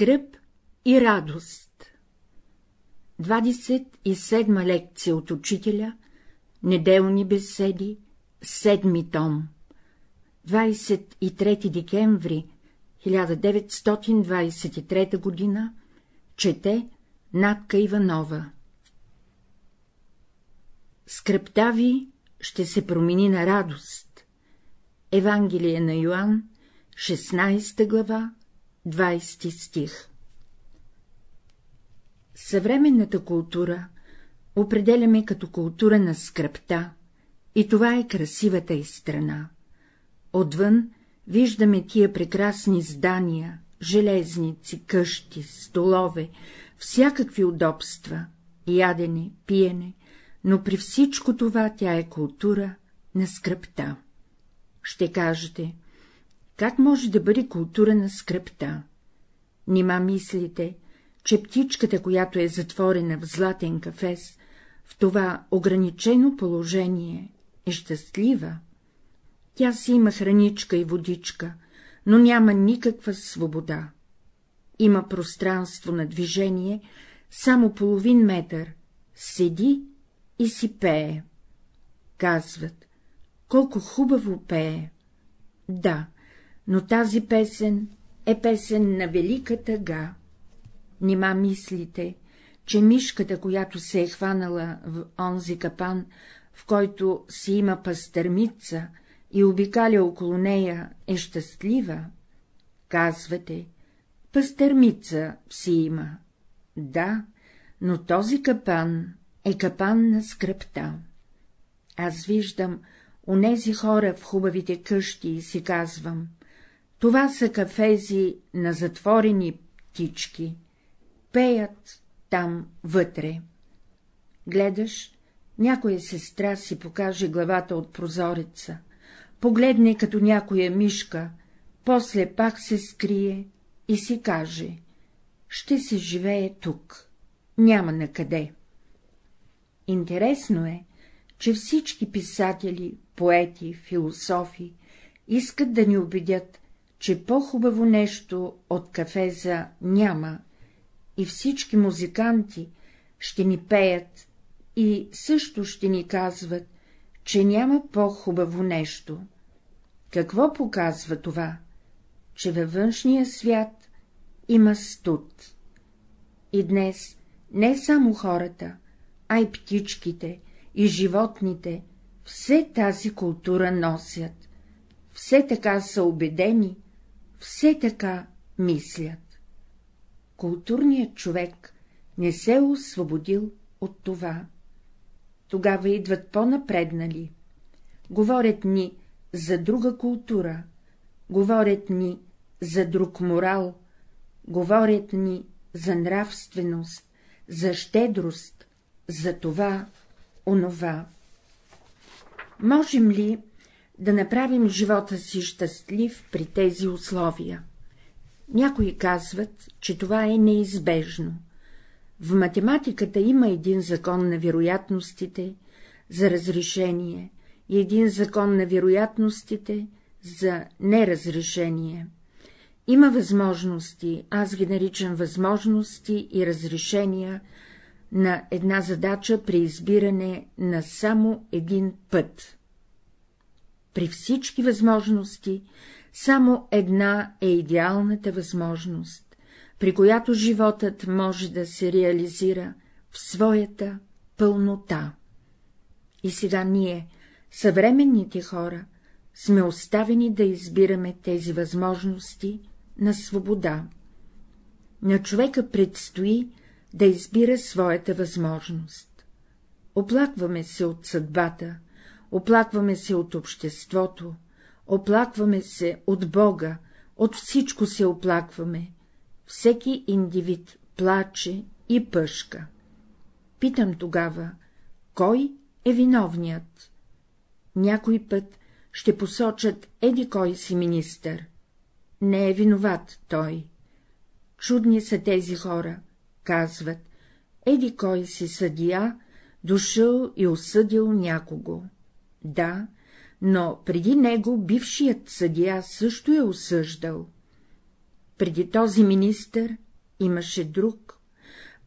Скръп и радост 27 лекция от учителя, неделни беседи, седми том 23 декември 1923 г. Чете Натка Иванова Скръпта ви ще се промени на радост. Евангелие на Йоанн, 16 глава, 20 стих Съвременната култура определяме като култура на скръпта, и това е красивата и страна. Отвън виждаме тия прекрасни здания, железници, къщи, столове, всякакви удобства, ядене, пиене, но при всичко това тя е култура на скръпта. Ще кажете, как може да бъде култура на скръпта? Нима мислите, че птичката, която е затворена в златен кафес, в това ограничено положение е щастлива? Тя си има храничка и водичка, но няма никаква свобода. Има пространство на движение, само половин метър, седи и си пее. Казват, колко хубаво пее. Да, но тази песен е песен на велика тъга. Нима мислите, че мишката, която се е хванала в онзи капан, в който си има пастърмица и обикаля около нея, е щастлива? Казвате, пастърмица си има. Да, но този капан е капан на скръпта. Аз виждам онези хора в хубавите къщи и си казвам, това са кафези на затворени птички, пеят там вътре. Гледаш, някоя сестра си покаже главата от прозореца, погледне като някоя мишка, после пак се скрие и си каже — ще се живее тук, няма накъде. Интересно е, че всички писатели, поети, философи искат да ни убедят, че по-хубаво нещо от кафеза няма, и всички музиканти ще ни пеят и също ще ни казват, че няма по-хубаво нещо. Какво показва това? Че във външния свят има студ. И днес не само хората, а и птичките, и животните, все тази култура носят, все така са убедени, все така мислят. Културният човек не се е освободил от това. Тогава идват по-напреднали. Говорят ни за друга култура, говорят ни за друг морал, говорят ни за нравственост, за щедрост, за това, онова. Можем ли да направим живота си щастлив при тези условия? Някои казват, че това е неизбежно. В математиката има един закон на вероятностите за разрешение и един закон на вероятностите за неразрешение. Има възможности, аз ги наричам възможности и разрешения на една задача при избиране на само един път. При всички възможности само една е идеалната възможност, при която животът може да се реализира в своята пълнота. И сега ние, съвременните хора, сме оставени да избираме тези възможности на свобода. На човека предстои да избира своята възможност. Оплакваме се от съдбата, оплакваме се от обществото, оплакваме се от Бога, от всичко се оплакваме. Всеки индивид плаче и пъшка. Питам тогава, кой е виновният? Някой път ще посочат еди кой си министър. Не е виноват той. Чудни са тези хора, казват, еди кой си съдия, дошъл и осъдил някого. Да, но преди него бившият съдия също е осъждал. Преди този министър имаше друг,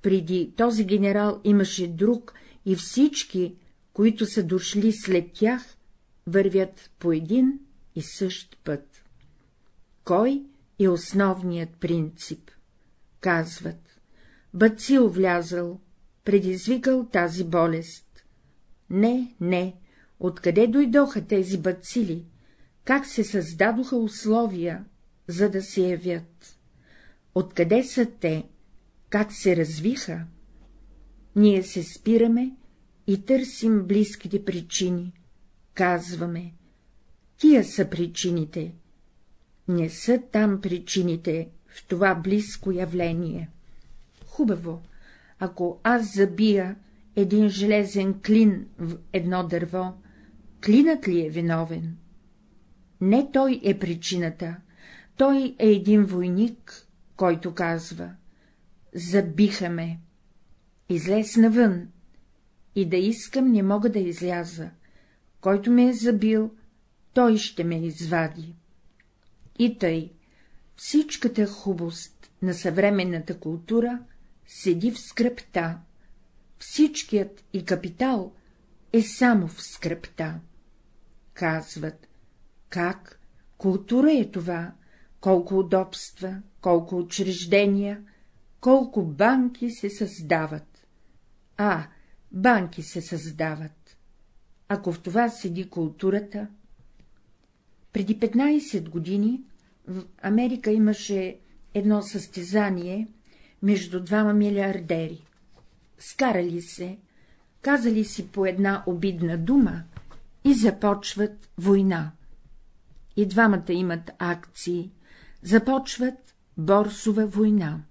преди този генерал имаше друг и всички, които са дошли след тях, вървят по един и същ път. Кой е основният принцип? Казват. Бацил влязъл, предизвикал тази болест. Не, не, откъде дойдоха тези бацили? Как се създадоха условия, за да се явят? Откъде са те? Как се развиха? Ние се спираме и търсим близките причини. Казваме, тия са причините. Не са там причините в това близко явление. Хубаво, ако аз забия един железен клин в едно дърво, клинът ли е виновен? Не той е причината, той е един войник, който казва — забиха ме, излез навън, и да искам не мога да изляза, който ме е забил, той ще ме извади. И тъй, всичката хубост на съвременната култура седи в скръпта, всичкият и капитал е само в скръпта. Казват, как? Култура е това, колко удобства, колко учреждения, колко банки се създават. А, банки се създават. Ако в това седи културата. Преди 15 години в Америка имаше едно състезание между двама милиардери. Скарали се, казали си по една обидна дума и започват война. И двамата имат акции, започват борсова война.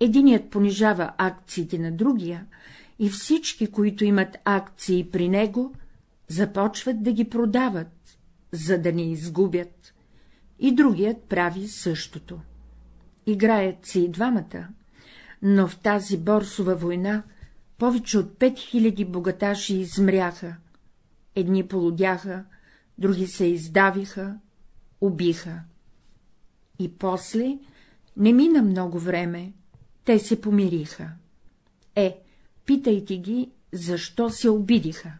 Единият понижава акциите на другия и всички, които имат акции при него, започват да ги продават, за да не изгубят, и другият прави същото. Играят си и двамата, но в тази борсова война повече от 5000 богаташи измряха, едни полудяха, други се издавиха, убиха. И после не мина много време, те се помириха. Е, питайте ги, защо се обидиха.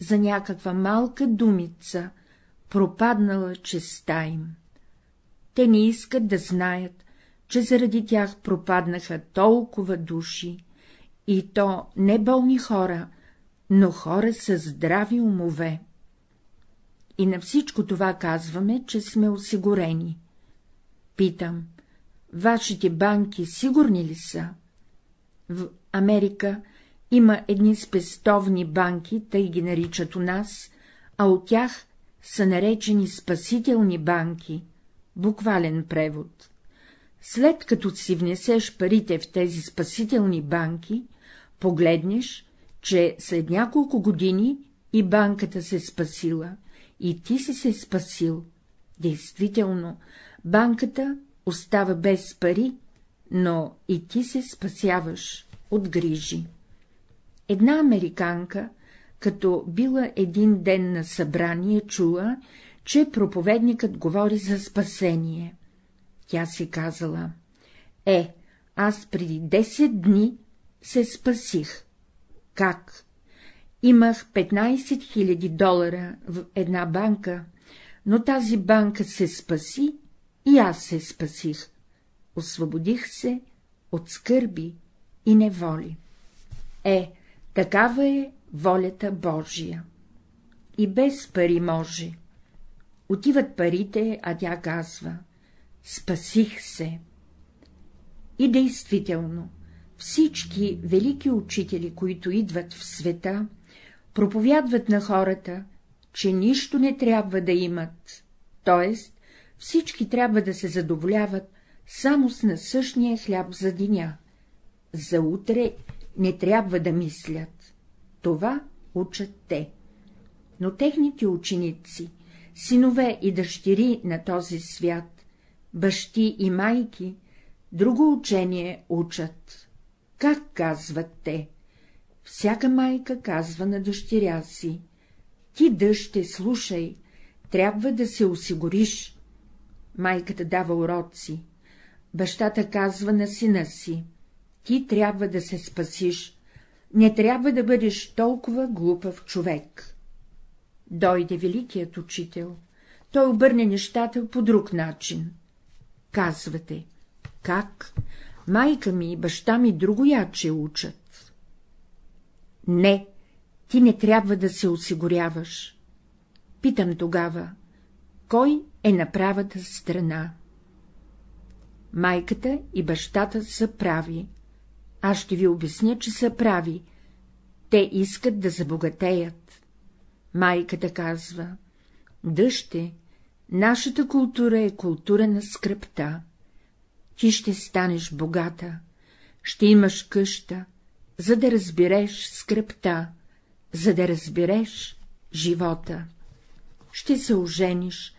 За някаква малка думица, пропаднала честа им. Те не искат да знаят, че заради тях пропаднаха толкова души, и то не болни хора, но хора с здрави умове. И на всичко това казваме, че сме осигурени. Питам, вашите банки сигурни ли са? В Америка има едни спестовни банки, тъй ги наричат у нас, а от тях са наречени спасителни банки, буквален превод. След като си внесеш парите в тези спасителни банки, погледнеш, че след няколко години и банката се спасила, и ти си се спасил. Действително, банката остава без пари, но и ти се спасяваш от грижи. Една американка, като била един ден на събрание, чула, че проповедникът говори за спасение. Тя си казала — е, аз преди 10 дни се спасих. Как? Имах 15 000 долара в една банка, но тази банка се спаси и аз се спасих. Освободих се от скърби и неволи. Е, такава е волята Божия. И без пари може. Отиват парите, а тя казва — спасих се. И действително, всички велики учители, които идват в света, проповядват на хората, че нищо не трябва да имат, т.е. всички трябва да се задоволяват само с насъщния хляб за деня. За утре не трябва да мислят. Това учат те. Но техните ученици, синове и дъщери на този свят, бащи и майки, друго учение учат. Как казват те? Всяка майка казва на дъщеря си — ти, дъще, слушай, трябва да се осигуриш. Майката дава уроци. бащата казва на сина си — ти трябва да се спасиш, не трябва да бъдеш толкова глупав човек. Дойде великият учител, той обърне нещата по друг начин. Казвате, как? Майка ми и баща ми другояче учат. Не, ти не трябва да се осигуряваш. Питам тогава, кой е на правата страна? Майката и бащата са прави. Аз ще ви обясня, че са прави. Те искат да забогатеят. Майката казва — дъще, нашата култура е култура на скръпта. Ти ще станеш богата, ще имаш къща, за да разбереш скръпта, за да разбереш живота. Ще се ожениш,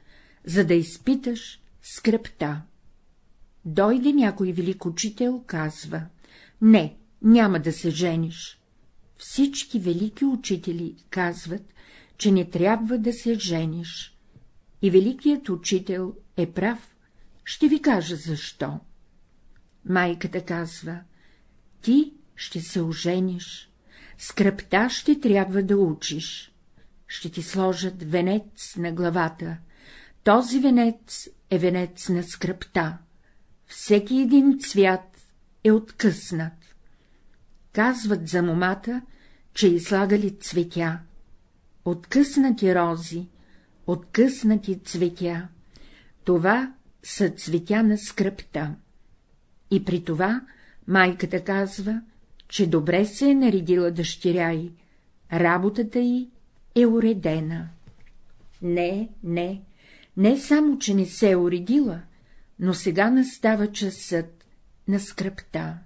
за да изпиташ скръпта. Дойде някой велик учител, казва — не, няма да се жениш. Всички велики учители казват, че не трябва да се жениш. И великият учител е прав, ще ви кажа защо. Майката казва — ти ще се ожениш, скръпта ще трябва да учиш. Ще ти сложат венец на главата. Този венец е венец на скръпта. Всеки един цвят е откъснат. Казват за момата, че излагали цветя. Откъснати рози, откъснати цветя. Това са цветя на скръпта. И при това майката казва, че добре се е наредила дъщеря й, работата й е уредена. Не, не, не само, че не се е уредила, но сега настава часът на скръпта.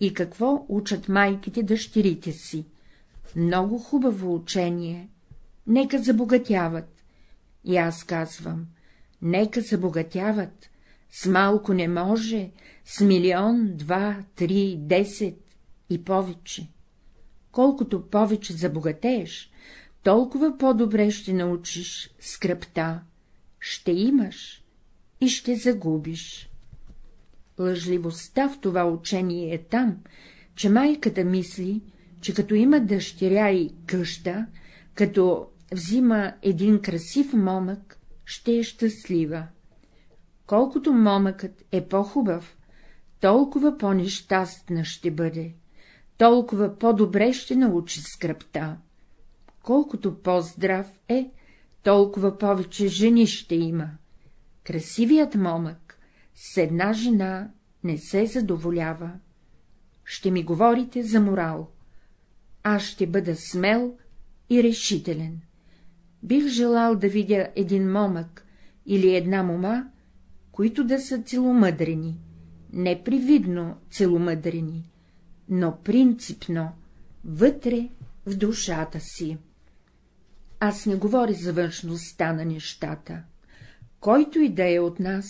И какво учат майките дъщерите си? Много хубаво учение. Нека забогатяват. И аз казвам, нека забогатяват. С малко не може, с милион, два, три, десет и повече. Колкото повече забогатееш, толкова по-добре ще научиш скръпта. Ще имаш и ще загубиш. Лъжливостта в това учение е там, че майката мисли, че като има дъщеря и къща, като взима един красив момък, ще е щастлива. Колкото момъкът е по-хубав, толкова по-нещастна ще бъде, толкова по-добре ще научи скръпта. Колкото по-здрав е, толкова повече жени ще има. Красивият момък с една жена не се задоволява. Ще ми говорите за морал. Аз ще бъда смел и решителен. Бих желал да видя един момък или една мома, които да са целомъдрени, не привидно целомъдрени, но принципно, вътре в душата си. Аз не говоря за външността на нещата. Който и да е от нас,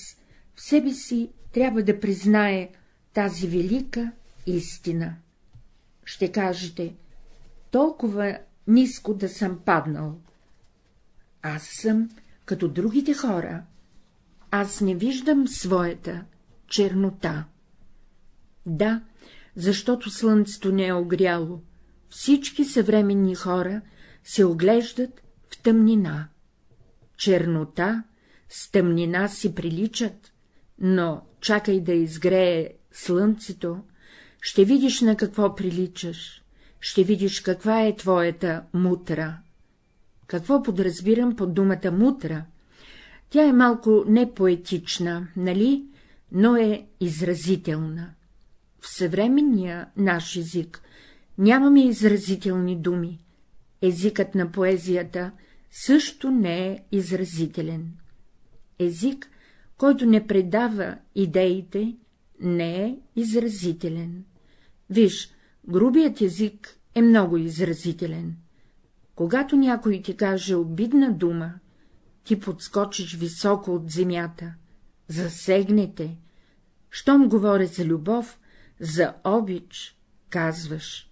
в себе си трябва да признае тази велика истина. Ще кажете, толкова ниско да съм паднал. Аз съм като другите хора. Аз не виждам своята чернота. Да, защото слънцето не е огряло. Всички съвременни хора се оглеждат в тъмнина. Чернота с тъмнина си приличат, но чакай да изгрее слънцето, ще видиш на какво приличаш, ще видиш каква е твоята мутра. Какво подразбирам под думата мутра? Тя е малко непоетична, нали, но е изразителна. В съвременния наш език нямаме изразителни думи. Езикът на поезията също не е изразителен. Език, който не предава идеите, не е изразителен. Виж, грубият език е много изразителен. Когато някой ти каже обидна дума, ти подскочиш високо от земята, засегнете. Щом говоря за любов, за обич, казваш.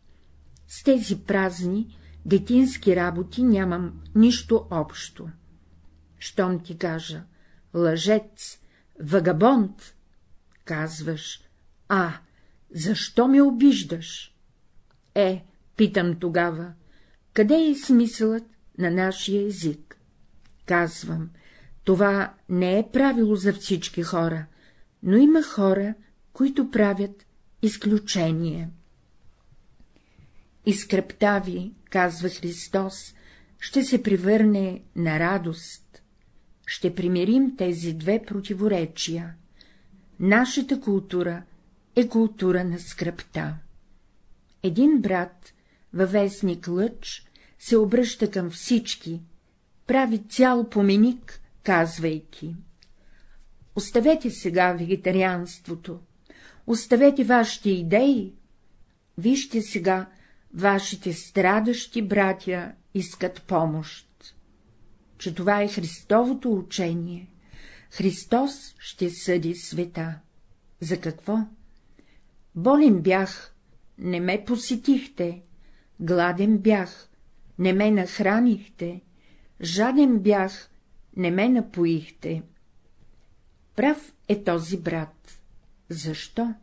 С тези празни, детински работи нямам нищо общо. Щом ти кажа лъжец, вагабонт, Казваш, а, защо ме обиждаш? Е, питам тогава, къде е смисълът на нашия език? Казвам, това не е правило за всички хора, но има хора, които правят изключение. И скръпта ви, казва Христос, ще се превърне на радост. Ще примирим тези две противоречия. Нашата култура е култура на скръпта. Един брат във вестник Лъч се обръща към всички, прави цял поменик, казвайки — оставете сега вегетарианството, оставете вашите идеи, вижте сега, вашите страдащи братя искат помощ. Че това е Христовото учение. Христос ще съди света. За какво? Болен бях, не ме посетихте, гладен бях, не ме нахранихте, жаден бях, не ме напоихте. Прав е този брат. Защо?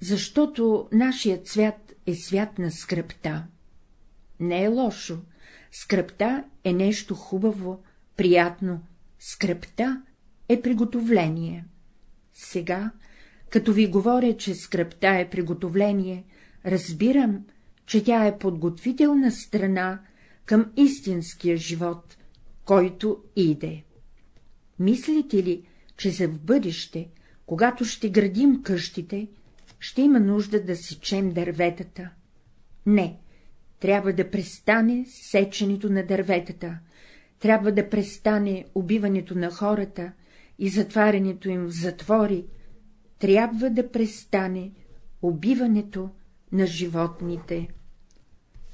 Защото нашият свят е свят на скръпта. Не е лошо. Скръпта е нещо хубаво, приятно. Скръпта е приготовление. Сега, като ви говоря, че скръпта е приготовление, разбирам, че тя е подготвителна страна към истинския живот, който иде. Мислите ли, че за в бъдеще, когато ще градим къщите, ще има нужда да сечем дърветата? Не, трябва да престане сеченето на дърветата, трябва да престане убиването на хората и затварянето им в затвори, трябва да престане убиването на животните.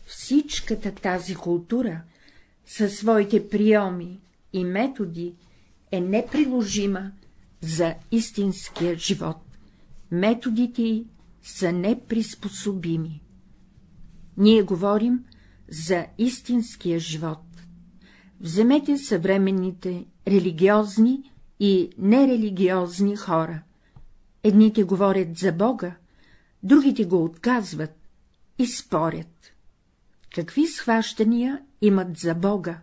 Всичката тази култура със своите приеми и методи е неприложима за истинския живот. Методите й са неприспособими. Ние говорим за истинския живот. Вземете съвременните религиозни и нерелигиозни хора. Едните говорят за Бога, другите го отказват и спорят. Какви схващания имат за Бога?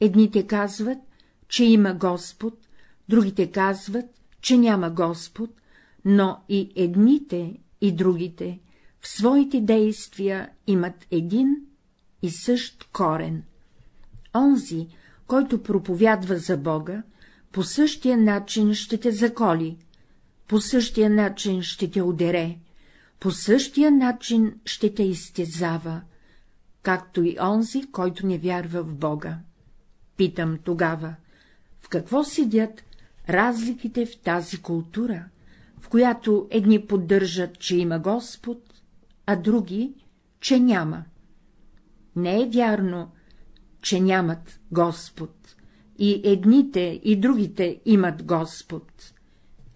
Едните казват, че има Господ, другите казват, че няма Господ, но и едните и другите в своите действия имат един и същ корен. Онзи, който проповядва за Бога, по същия начин ще те заколи, по същия начин ще те удере, по същия начин ще те изтезава, както и онзи, който не вярва в Бога. Питам тогава, в какво седят разликите в тази култура, в която едни поддържат, че има Господ, а други, че няма. Не е вярно, че нямат Господ. И едните, и другите имат Господ.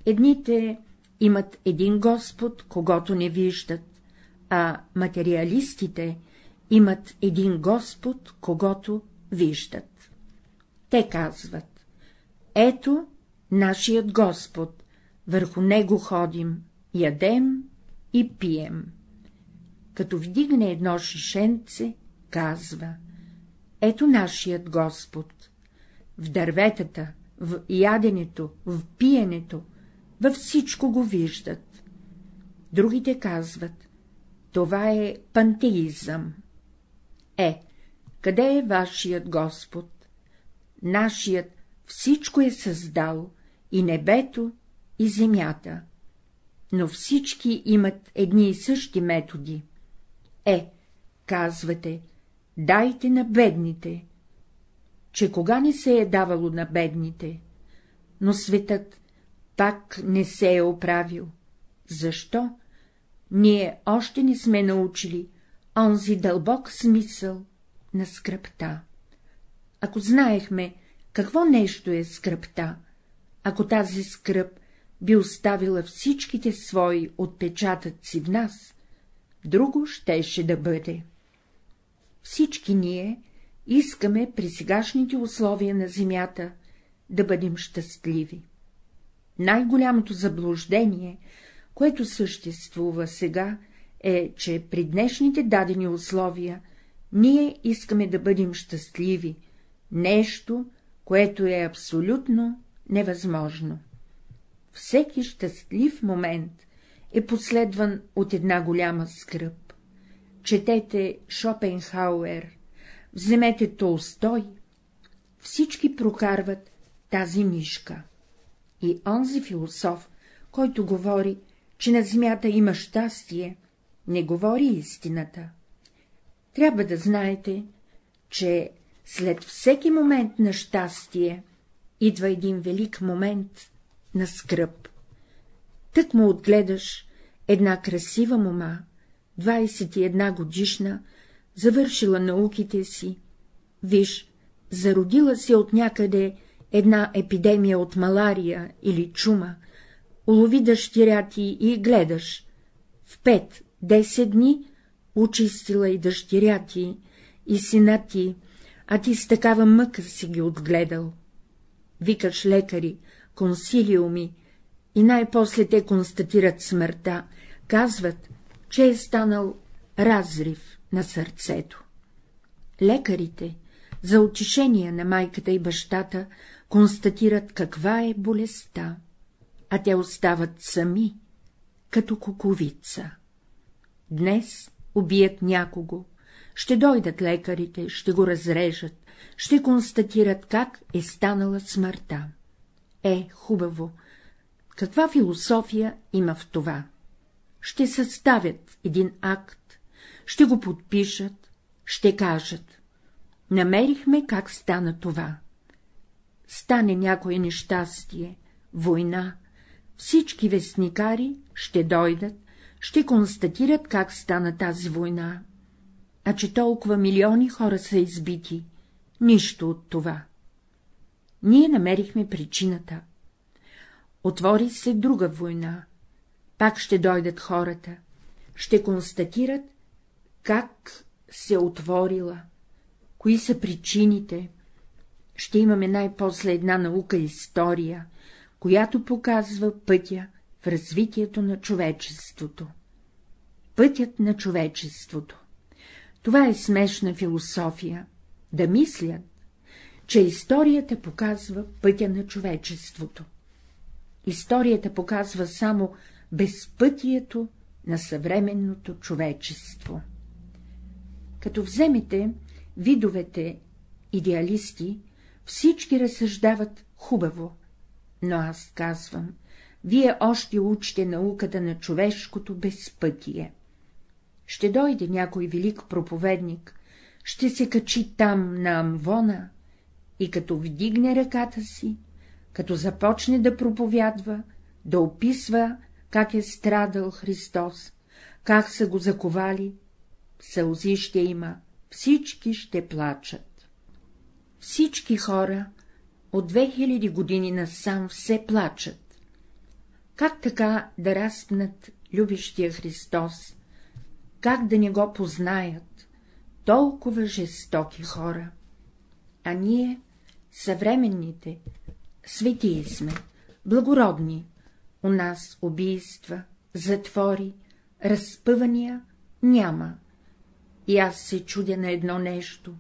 Едните имат един Господ, когато не виждат, а материалистите имат един Господ, когато виждат. Те казват, ето нашият Господ, върху него ходим, ядем и пием като вдигне едно шишенце, казва — ето нашият Господ. В дърветата, в яденето, в пиенето, във всичко го виждат. Другите казват — това е пантеизъм. Е, къде е вашият Господ? Нашият всичко е създал, и небето, и земята. Но всички имат едни и същи методи. Е, казвате, дайте на бедните. Че кога не се е давало на бедните, но светът пак не се е оправил. Защо? Ние още не сме научили онзи дълбок смисъл на скръпта. Ако знаехме какво нещо е скръпта, ако тази скръп би оставила всичките свои отпечатъци в нас, друго щеше да бъде. Всички ние искаме при сегашните условия на земята да бъдем щастливи. Най-голямото заблуждение, което съществува сега, е, че при днешните дадени условия ние искаме да бъдем щастливи, нещо, което е абсолютно невъзможно. Всеки щастлив момент е последван от една голяма скръп. Четете Шопенхауер, вземете Толстой, всички прокарват тази мишка. И онзи философ, който говори, че на земята има щастие, не говори истината. Трябва да знаете, че след всеки момент на щастие идва един велик момент на скръп. Тък му отгледаш една красива мома, 21 годишна, завършила науките си, виж, зародила се от някъде една епидемия от малария или чума, улови дъщеря ти и гледаш. В пет-десет дни очистила и дъщеря ти, и сина ти, а ти с такава мъка си ги отгледал. Викаш лекари, консилиуми, и най-после те констатират смъртта, казват, че е станал разрив на сърцето. Лекарите, за утешение на майката и бащата, констатират каква е болестта, а те остават сами, като куковица. Днес убият някого, ще дойдат лекарите, ще го разрежат, ще констатират как е станала смъртта. Е, хубаво, каква философия има в това? Ще съставят един акт, ще го подпишат, ще кажат. Намерихме как стана това. Стане някое нещастие, война, всички вестникари ще дойдат, ще констатират как стана тази война, а че толкова милиони хора са избити, нищо от това. Ние намерихме причината. Отвори се друга война, пак ще дойдат хората, ще констатират, как се отворила, кои са причините, ще имаме най-после една наука история, която показва пътя в развитието на човечеството. Пътят на човечеството. Това е смешна философия, да мислят, че историята показва пътя на човечеството. Историята показва само безпътието на съвременното човечество. Като вземете видовете идеалисти, всички разсъждават хубаво, но аз казвам, вие още учите науката на човешкото безпътие. Ще дойде някой велик проповедник, ще се качи там на амвона и като вдигне ръката си, като започне да проповядва, да описва, как е страдал Христос, как са го заковали, сълзи ще има, всички ще плачат. Всички хора от 2000 години насам все плачат. Как така да разпнат любещия Христос, как да не го познаят толкова жестоки хора? А ние, съвременните, светии сме, благородни, у нас убийства, затвори, разпъвания няма. И аз се чудя на едно нещо,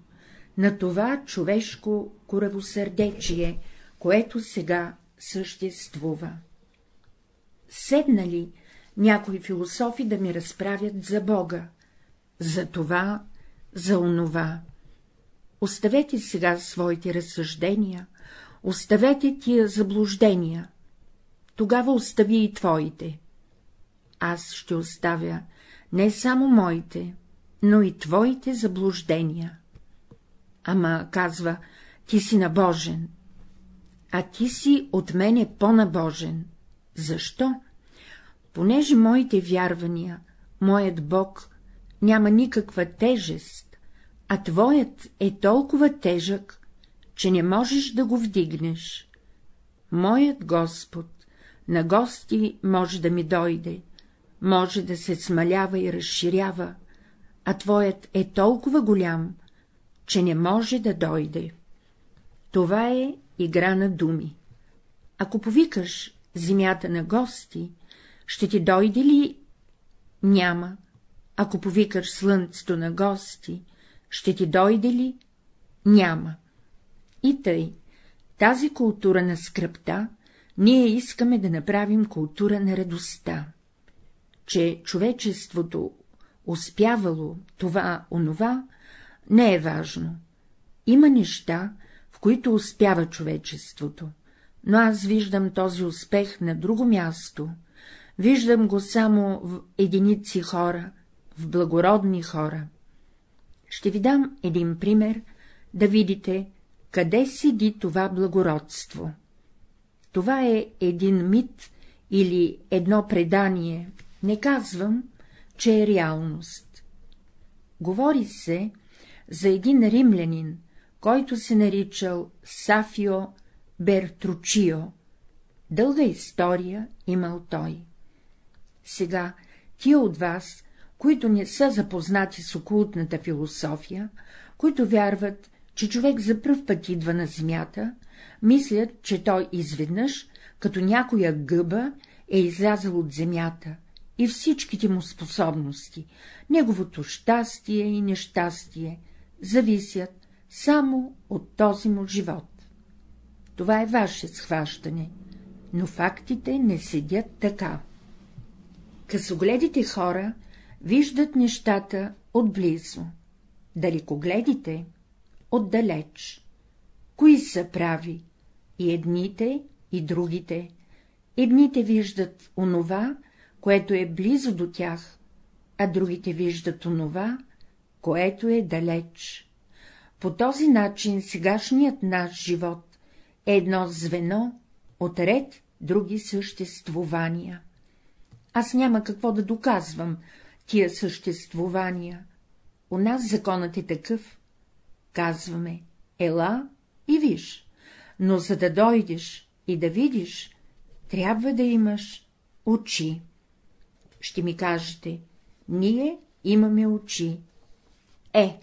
на това човешко коравосърдечие, което сега съществува. Седнали някои философи да ми разправят за Бога, за това, за онова. Оставете сега своите разсъждения, оставете тия заблуждения, тогава остави и твоите. Аз ще оставя не само моите, но и твоите заблуждения. Ама, казва, ти си набожен, а ти си от мене по-набожен. Защо? Понеже моите вярвания, моят Бог няма никаква тежест, а твоят е толкова тежък, че не можеш да го вдигнеш. Моят Господ на гости може да ми дойде, може да се смалява и разширява, а твоят е толкова голям, че не може да дойде. Това е игра на думи. Ако повикаш земята на гости, ще ти дойде ли? Няма. Ако повикаш слънцето на гости, ще ти дойде ли? Няма. И тъй, тази култура на скръпта, ние искаме да направим култура на радостта. Че човечеството успявало това, онова, не е важно. Има неща, в които успява човечеството, но аз виждам този успех на друго място, виждам го само в единици хора, в благородни хора. Ще ви дам един пример, да видите, къде седи това благородство. Това е един мит или едно предание, не казвам, че е реалност. Говори се за един римлянин, който се наричал Сафио Бертручио. Дълга история имал той. Сега, тия от вас, които не са запознати с окултната философия, които вярват, че човек за пръв път идва на земята, мислят, че той изведнъж, като някоя гъба, е излязъл от земята и всичките му способности, неговото щастие и нещастие, зависят само от този му живот. Това е ваше схващане, но фактите не седят така. Късогледите хора виждат нещата отблизо, далекогледите — отдалеч. Кои са прави? И едните, и другите. Едните виждат онова, което е близо до тях, а другите виждат онова, което е далеч. По този начин сегашният наш живот едно звено от ред други съществувания. Аз няма какво да доказвам тия съществувания. У нас законът е такъв. Казваме, ела и виж, но за да дойдеш и да видиш, трябва да имаш очи. Ще ми кажете, ние имаме очи. Е,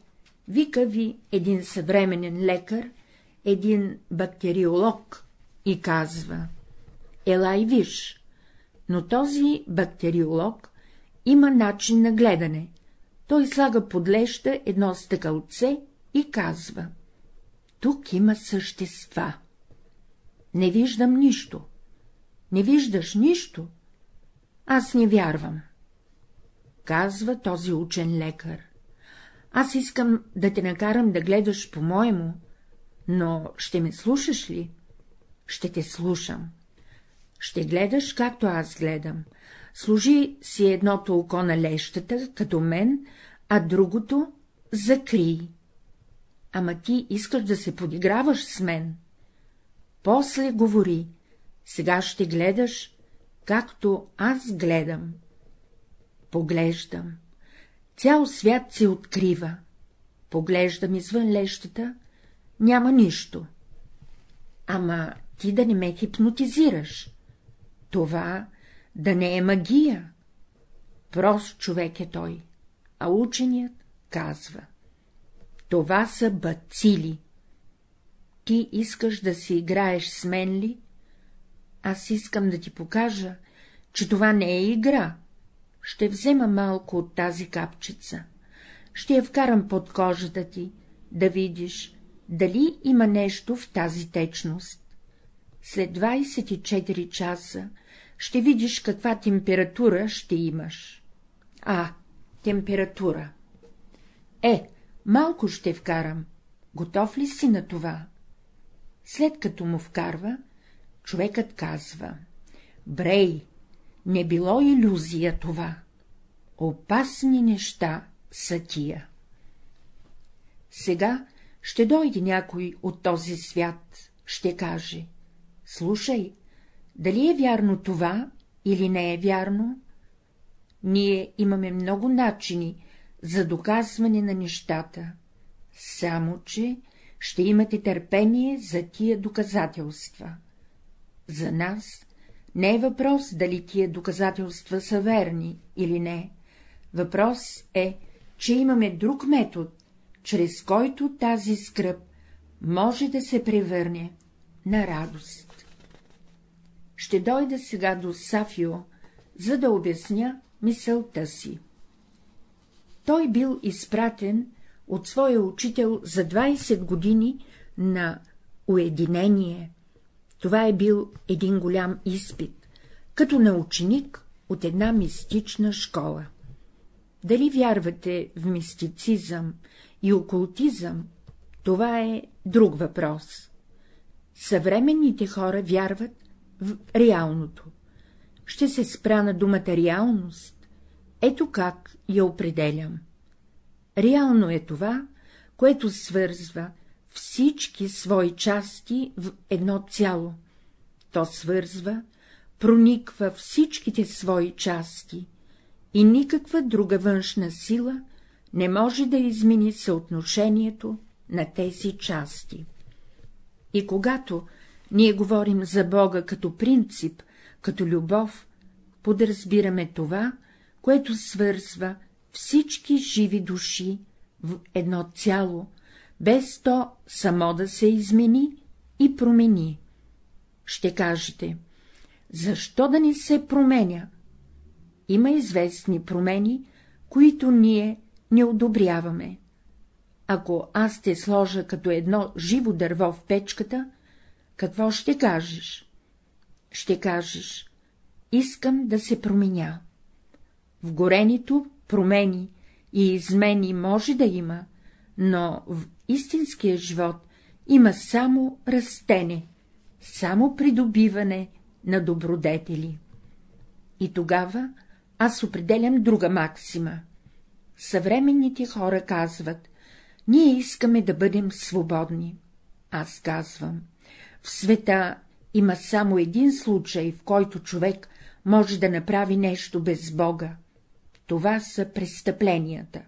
вика ви един съвременен лекар, един бактериолог и казва — ела и виж, но този бактериолог има начин на гледане. Той слага под леща едно стъкълце и казва — тук има същества. Не виждам нищо. Не виждаш нищо? Аз не вярвам. Казва този учен лекар. Аз искам да те накарам да гледаш по-моему, но ще ме слушаш ли? Ще те слушам. Ще гледаш, както аз гледам. Служи си едното око на лещата, като мен, а другото закри. Ама ти искаш да се подиграваш с мен. После говори, сега ще гледаш, както аз гледам. Поглеждам. Цял свят се открива. Поглеждам извън лещата, няма нищо. Ама ти да не ме хипнотизираш. Това да не е магия. Прост човек е той, а ученият казва. Това са бацили. Ти искаш да си играеш с мен ли? Аз искам да ти покажа, че това не е игра. Ще взема малко от тази капчица. Ще я вкарам под кожата ти, да видиш, дали има нещо в тази течност. След 24 часа ще видиш каква температура ще имаш. А, температура. Е, малко ще вкарам. Готов ли си на това? След като му вкарва, човекът казва — Брей, не било иллюзия това. Опасни неща са тия. Сега ще дойде някой от този свят, ще каже — слушай, дали е вярно това или не е вярно? Ние имаме много начини за доказване на нещата, само че ще имате търпение за тия доказателства. За нас не е въпрос, дали тия доказателства са верни или не. Въпрос е, че имаме друг метод, чрез който тази скръп може да се превърне на радост. Ще дойда сега до Сафио, за да обясня мисълта си. Той бил изпратен от своя учител за 20 години на уединение. Това е бил един голям изпит, като на ученик от една мистична школа. Дали вярвате в мистицизъм и окултизъм, това е друг въпрос. Съвременните хора вярват в реалното. Ще се спра на думата реалност. Ето как я определям. Реално е това, което свързва всички свои части в едно цяло. То свързва, прониква всичките свои части и никаква друга външна сила не може да измени съотношението на тези части. И когато ние говорим за Бога като принцип, като любов, подразбираме това, което свързва всички живи души в едно цяло, без то само да се измени и промени. Ще кажете, защо да не се променя? Има известни промени, които ние не одобряваме. Ако аз те сложа като едно живо дърво в печката, какво ще кажеш? Ще кажеш, искам да се променя. В горенето промени и измени може да има, но в истинския живот има само растене, само придобиване на добродетели. И тогава аз определям друга максима. Съвременните хора казват, ние искаме да бъдем свободни. Аз казвам, в света има само един случай, в който човек може да направи нещо без Бога. Това са престъпленията.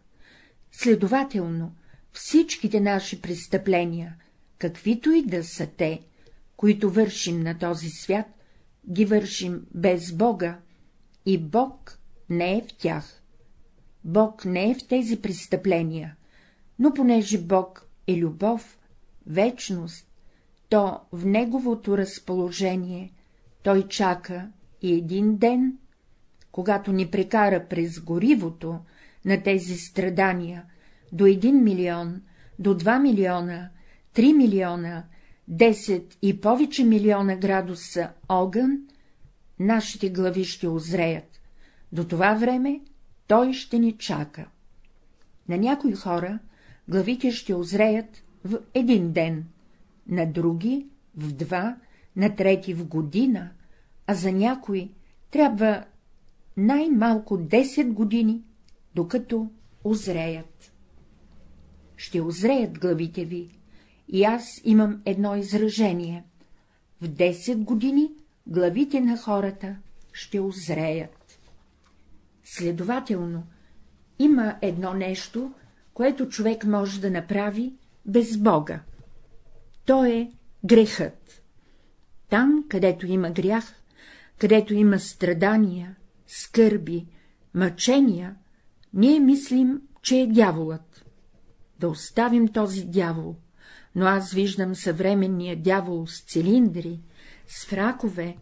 Следователно, всичките наши престъпления, каквито и да са те, които вършим на този свят, ги вършим без Бога, и Бог не е в тях. Бог не е в тези престъпления, но понеже Бог е любов, вечност, то в неговото разположение той чака и един ден, когато ни прекара през горивото на тези страдания до един милион, до два милиона, три милиона, 10 и повече милиона градуса огън, нашите глави ще озреят. До това време той ще ни чака. На някои хора главите ще озреят в един ден, на други в два, на трети в година, а за някои трябва най-малко 10 години, докато озреят. Ще озреят главите ви, и аз имам едно изражение. В 10 години главите на хората ще озреят. Следователно, има едно нещо, което човек може да направи без Бога. То е грехът. Там, където има грях, където има страдания, скърби, мъчения, ние мислим, че е дяволът. Да оставим този дявол, но аз виждам съвременния дявол с цилиндри, с фракове,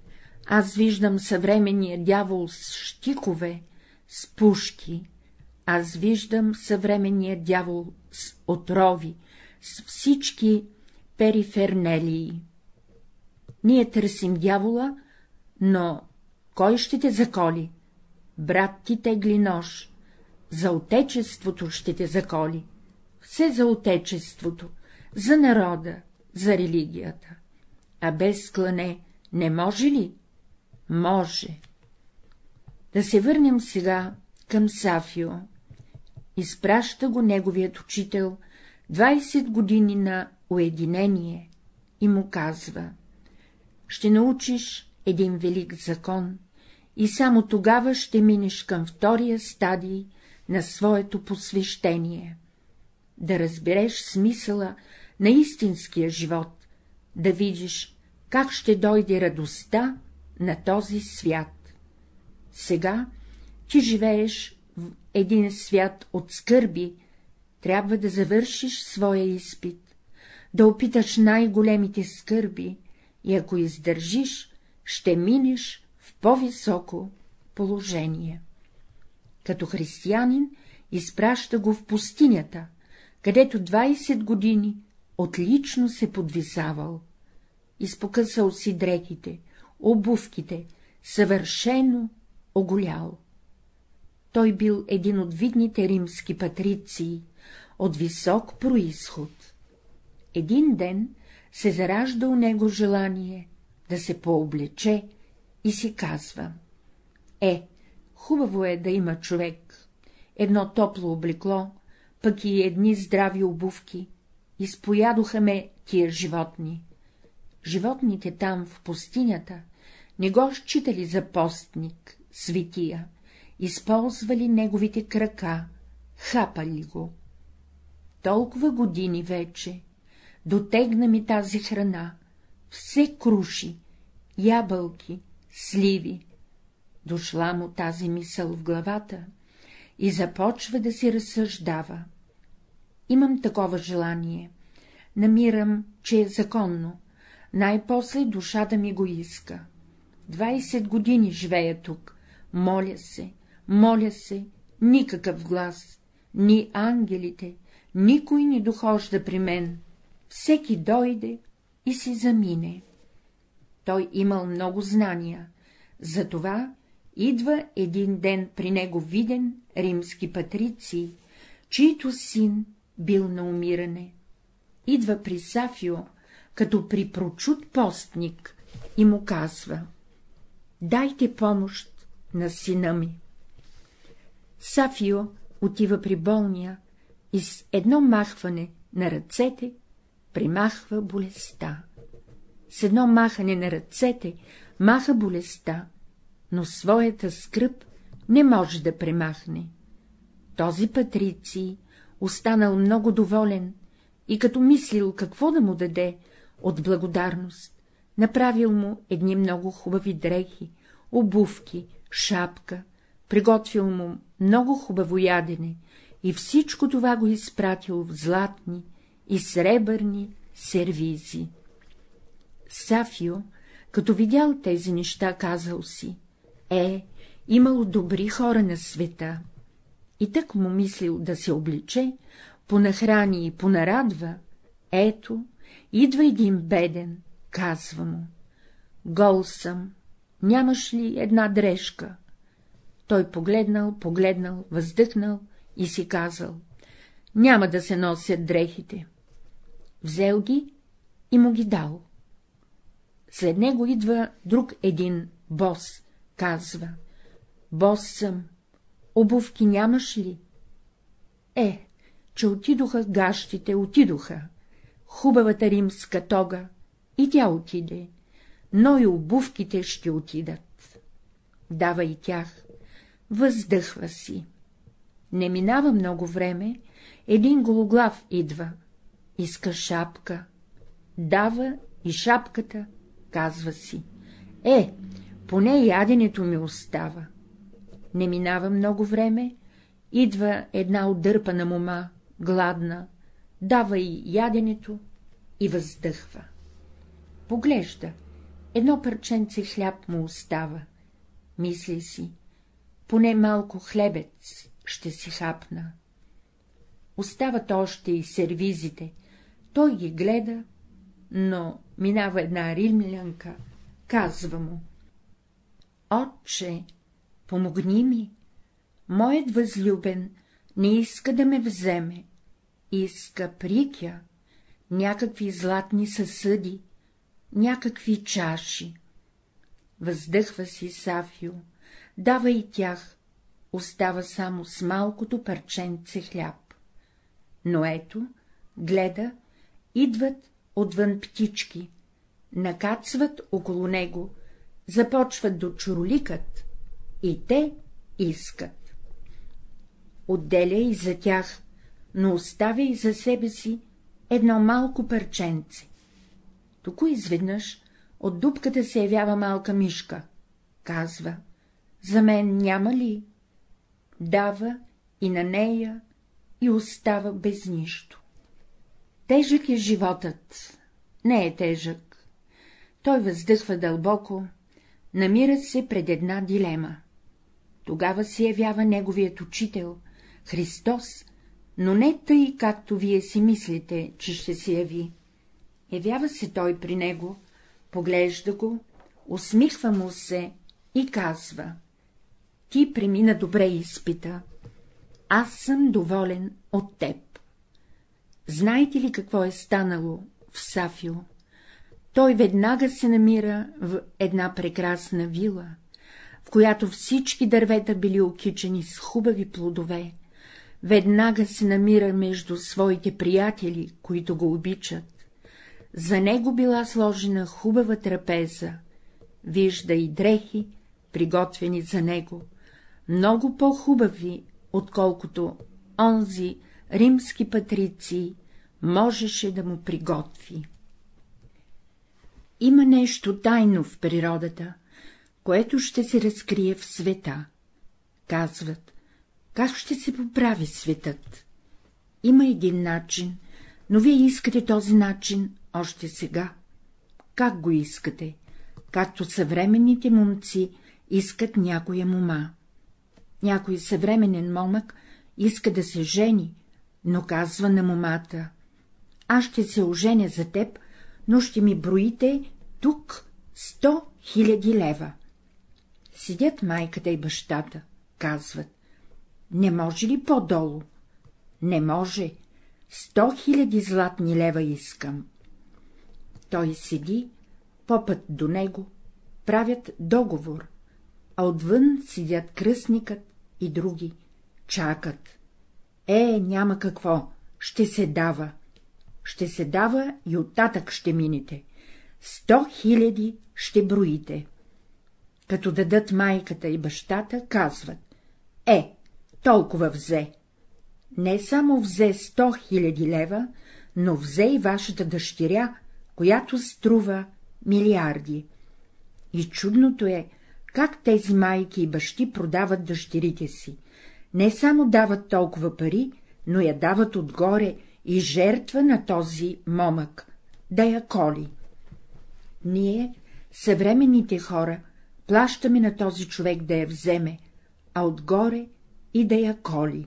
аз виждам съвременния дявол с щикове, с пушки, аз виждам съвременния дявол с отрови, с всички перифернелии. Ние търсим дявола, но кой ще те заколи? Брат ти тегли нож, за отечеството ще те заколи, все за отечеството, за народа, за религията. А без клане не може ли? Може. Да се върнем сега към Сафио. Изпраща го неговият учител 20 години на уединение и му казва — ще научиш един велик закон и само тогава ще минеш към втория стадий на своето посвещение, да разбереш смисъла на истинския живот, да видиш, как ще дойде радостта на този свят. Сега ти живееш в един свят от скърби, трябва да завършиш своя изпит, да опиташ най-големите скърби и ако издържиш, ще минеш в по-високо положение. Като християнин изпраща го в пустинята, където 20 години отлично се подвисавал. Изпокъсал си дрехите, обувките, съвършено оголял. Той бил един от видните римски патриции, от висок происход. Един ден се заражда у него желание да се пооблече и си казва — е, хубаво е да има човек, едно топло облекло, пък и едни здрави обувки, изпоядоха ме тия животни. Животните там, в пустинята, не го считали за постник, светия, използвали неговите крака, хапали го. Толкова години вече, дотегна ми тази храна, все круши, ябълки, сливи. Дошла му тази мисъл в главата и започва да си разсъждава. Имам такова желание. Намирам, че е законно. Най-после душата ми го иска. Двайсет години живея тук. Моля се, моля се, никакъв глас, ни ангелите, никой не дохожда при мен. Всеки дойде и си замине. Той имал много знания, затова идва един ден при него виден римски патриций, чийто син бил на умиране. Идва при Сафио, като при прочут постник, и му казва — дайте помощ на сина ми. Сафио отива при болния и с едно махване на ръцете примахва болестта. С едно махане на ръцете маха болестта, но своята скръп не може да премахне. Този патриций останал много доволен и като мислил какво да му даде от благодарност, направил му едни много хубави дрехи, обувки, шапка, приготвил му много хубаво ядене и всичко това го изпратил в златни и сребърни сервизи. Сафио, като видял тези неща, казал си — е, имало добри хора на света, и тък му мислил да се обличе, понахрани и понарадва, ето, идва един беден, казва му — гол съм, нямаш ли една дрежка? Той погледнал, погледнал, въздъхнал и си казал — няма да се носят дрехите. Взел ги и му ги дал. След него идва друг един бос, казва — бос съм, обувки нямаш ли? Е, че отидоха гащите, отидоха, хубавата римска тога, и тя отиде, но и обувките ще отидат. Дава и тях, въздъхва си. Не минава много време, един гологлав идва, иска шапка, дава и шапката, казва си. Е, поне яденето ми остава. Не минава много време, идва една отдърпана мома, гладна, дава и яденето и въздъхва. Поглежда, едно парченце хляб му остава, мисли си, поне малко хлебец ще си хапна. Остават още и сервизите, той ги гледа, но минава една римлянка, казва му. Отче, помогни ми, моят възлюбен не иска да ме вземе, иска прикя, някакви златни съсъди, някакви чаши. Въздъхва си Сафио, дава и тях, остава само с малкото парченце хляб. Но ето, гледа, идват отвън птички, накацват около него, започват да чуроликат, и те искат. Отделя и за тях, но оставя и за себе си едно малко парченце. Току изведнъж от дупката се явява малка мишка. Казва, за мен няма ли? Дава и на нея и остава без нищо. Тежък е животът. Не е тежък. Той въздъхва дълбоко, намира се пред една дилема. Тогава се явява неговият учител, Христос, но не тъй, както вие си мислите, че ще се яви. Явява се той при него, поглежда го, усмихва му се и казва — ти премина добре изпита, аз съм доволен от теб. Знаете ли какво е станало в Сафио? Той веднага се намира в една прекрасна вила, в която всички дървета били окичени с хубави плодове, веднага се намира между своите приятели, които го обичат. За него била сложена хубава трапеза, вижда и дрехи, приготвени за него, много по-хубави, отколкото онзи римски патрици можеше да му приготви. Има нещо тайно в природата, което ще се разкрие в света. Казват, как ще се поправи светът? Има един начин, но вие искате този начин още сега. Как го искате? Както съвременните момци искат някоя мома. Някой съвременен момък иска да се жени, но казва на момата — аз ще се оженя за теб, но ще ми броите тук сто хиляди лева. Сидят майката и бащата, казват — не може ли по-долу? Не може, сто хиляди златни лева искам. Той седи, попът до него, правят договор, а отвън седят кръстникът и други, чакат. Е, няма какво, ще се дава. Ще се дава и оттатък ще минете. Сто хиляди ще броите. Като дадат майката и бащата, казват. Е, толкова взе. Не само взе сто хиляди лева, но взе и вашата дъщеря, която струва милиарди. И чудното е, как тези майки и бащи продават дъщерите си. Не само дават толкова пари, но я дават отгоре и жертва на този момък, да я коли. Ние, съвременните хора, плащаме на този човек да я вземе, а отгоре и да я коли.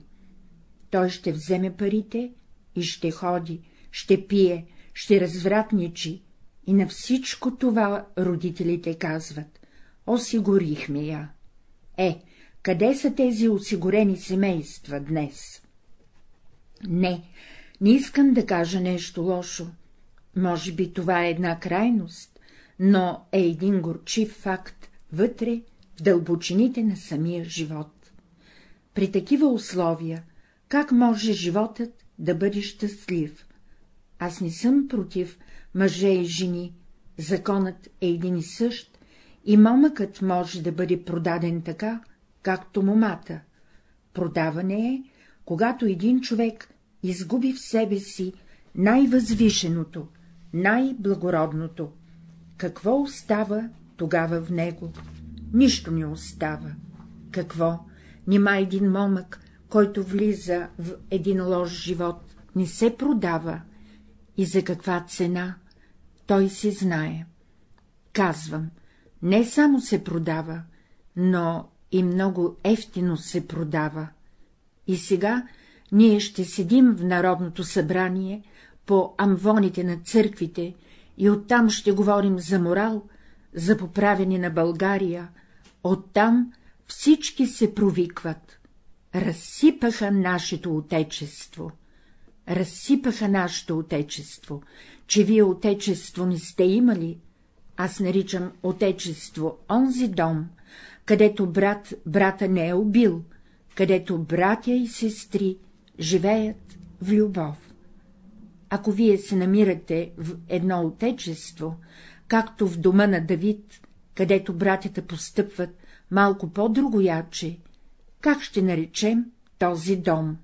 Той ще вземе парите и ще ходи, ще пие, ще развратничи, и на всичко това родителите казват — осигурихме я. Е, къде са тези осигурени семейства днес? Не, не искам да кажа нещо лошо. Може би това е една крайност, но е един горчив факт вътре, в дълбочините на самия живот. При такива условия, как може животът да бъде щастлив? Аз не съм против мъже и жени, законът е един и същ, и момъкът може да бъде продаден така, както момата. Продаване е, когато един човек изгуби в себе си най-възвишеното, най-благородното. Какво остава тогава в него? Нищо не остава. Какво? Нима един момък, който влиза в един лош живот, не се продава. И за каква цена? Той си знае. Казвам, не само се продава, но и много ефтино се продава. И сега ние ще седим в Народното събрание по амвоните на църквите и оттам ще говорим за морал, за поправяне на България, оттам всички се провикват. Разсипаха нашето отечество. Разсипаха нашето отечество, че вие отечество не сте имали. Аз наричам отечество онзи дом, където брат брата не е убил, където братя и сестри живеят в любов. Ако вие се намирате в едно отечество, както в дома на Давид, където братята постъпват малко по-другояче, как ще наречем този дом?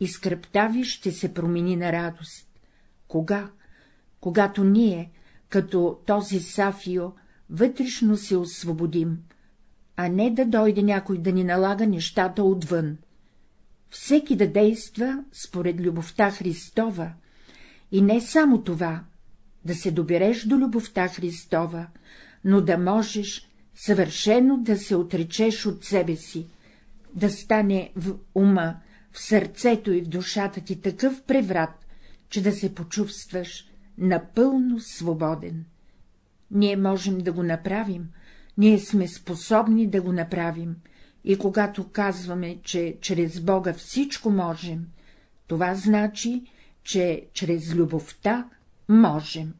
И скръпта ви ще се промени на радост. Кога? Когато ние, като този Сафио, вътрешно се освободим, а не да дойде някой да ни налага нещата отвън. Всеки да действа според любовта Христова, и не само това, да се добереш до любовта Христова, но да можеш съвършено да се отречеш от себе си, да стане в ума, в сърцето и в душата ти такъв преврат, че да се почувстваш напълно свободен. Ние можем да го направим, ние сме способни да го направим, и когато казваме, че чрез Бога всичко можем, това значи, че чрез любовта можем.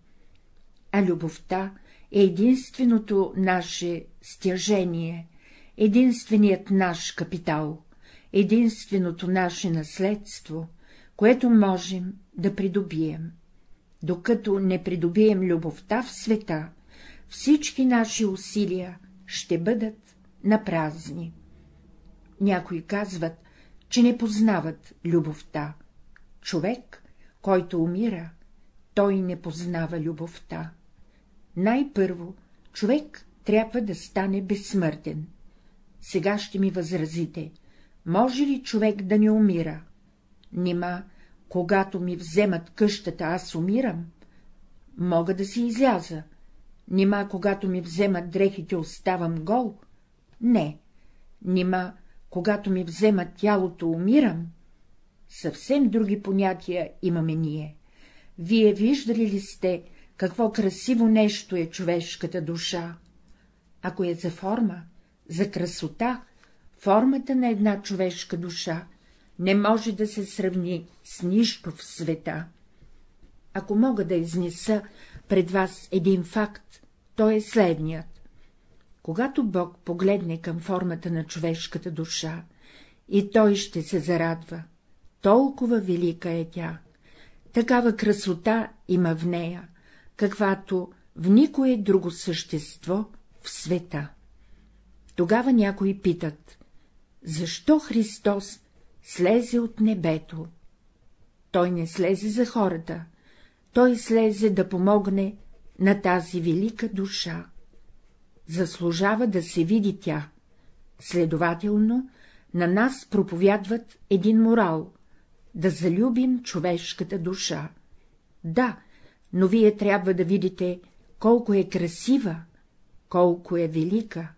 А любовта е единственото наше стяжение, единственият наш капитал, единственото наше наследство, което можем да придобием. Докато не придобием любовта в света, всички наши усилия ще бъдат напразни. Някои казват, че не познават любовта. Човек, който умира, той не познава любовта. Най-първо, човек трябва да стане безсмъртен. Сега ще ми възразите, може ли човек да не умира? Нима, когато ми вземат къщата, аз умирам? Мога да си изляза. Нима, когато ми вземат дрехите, оставам гол? Не. Нима, когато ми вземат тялото, умирам? Съвсем други понятия имаме ние. Вие виждали ли сте, какво красиво нещо е човешката душа? Ако е за форма, за красота, формата на една човешка душа не може да се сравни с нищо в света. Ако мога да изнеса пред вас един факт, то е следният. Когато Бог погледне към формата на човешката душа, и той ще се зарадва, толкова велика е тя, такава красота има в нея, каквато в никое друго същество в света. Тогава някои питат, защо Христос слезе от небето? Той не слезе за хората, той слезе да помогне на тази велика душа. Заслужава да се види тя. Следователно, на нас проповядват един морал — да залюбим човешката душа. Да, но вие трябва да видите, колко е красива, колко е велика.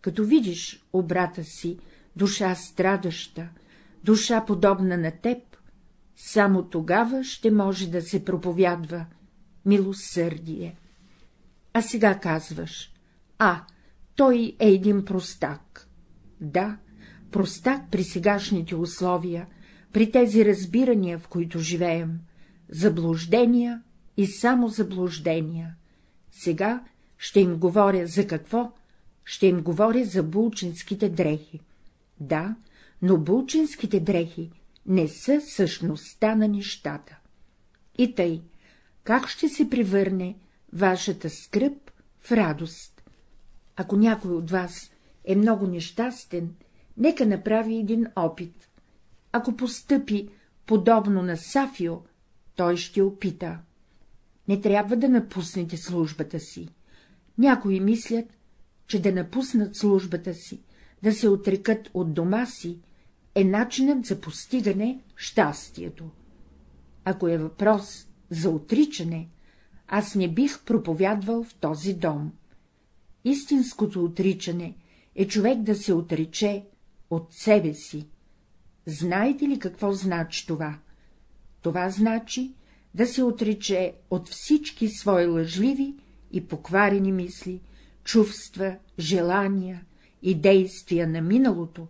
Като видиш обрата си, душа страдаща, душа подобна на теб, само тогава ще може да се проповядва милосърдие. А сега казваш, а, той е един простак. Да, простак при сегашните условия, при тези разбирания, в които живеем, заблуждения и само заблуждения. Сега ще им говоря за какво? Ще им говоря за булчинските дрехи. Да, но булчинските дрехи не са същността на нещата. И тъй, как ще се превърне вашата скръп в радост? Ако някой от вас е много нещастен, нека направи един опит. Ако постъпи подобно на Сафио, той ще опита. Не трябва да напуснете службата си. Някои мислят, че да напуснат службата си, да се отрекат от дома си, е начинът за постигане щастието. Ако е въпрос за отричане, аз не бих проповядвал в този дом. Истинското отричане е човек да се отрече от себе си. Знаете ли какво значи това? Това значи да се отрече от всички свои лъжливи и покварени мисли, чувства, желания и действия на миналото,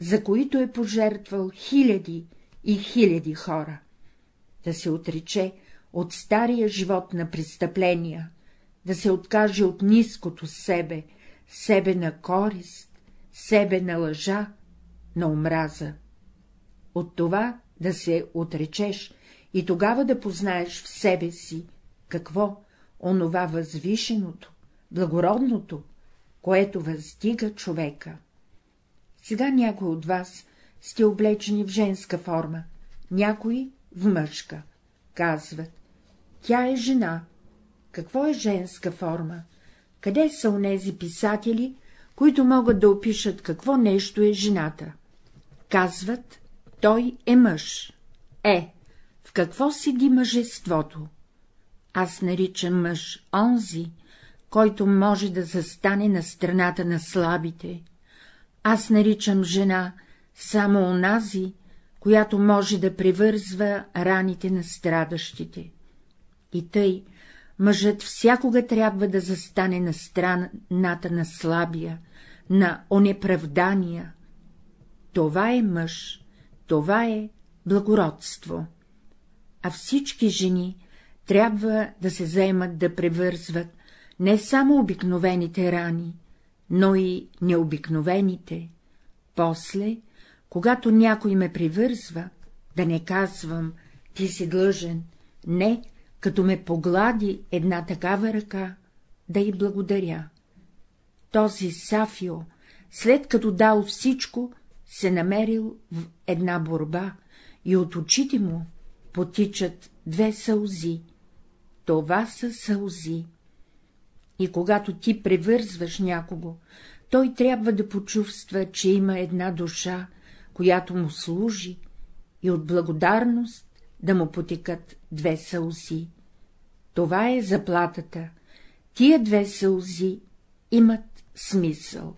за които е пожертвал хиляди и хиляди хора. Да се отрече от стария живот на престъпления, да се откаже от ниското себе, себе на корист, себе на лъжа, на омраза. От това да се отречеш и тогава да познаеш в себе си, какво онова възвишеното, благородното, което въздига човека. Сега някои от вас сте облечени в женска форма, някои в мъжка. Казват, тя е жена. Какво е женска форма? Къде са онези писатели, които могат да опишат какво нещо е жената? Казват, той е мъж. Е, в какво седи мъжеството? Аз наричам мъж онзи, който може да застане на страната на слабите. Аз наричам жена само онази, която може да превързва раните на страдащите. И тъй, мъжът всякога трябва да застане на страната на слабия, на онеправдания. Това е мъж, това е благородство. А всички жени трябва да се заемат да превързват не само обикновените рани, но и необикновените. После, когато някой ме привързва, да не казвам, ти си длъжен, не, като ме поглади една такава ръка, да й благодаря. Този Сафио, след като дал всичко, се намерил в една борба и от очите му потичат две сълзи. Това са сълзи. И когато ти превързваш някого, той трябва да почувства, че има една душа, която му служи, и от благодарност да му потекат две сълзи. Това е заплатата. Тия две сълзи имат смисъл.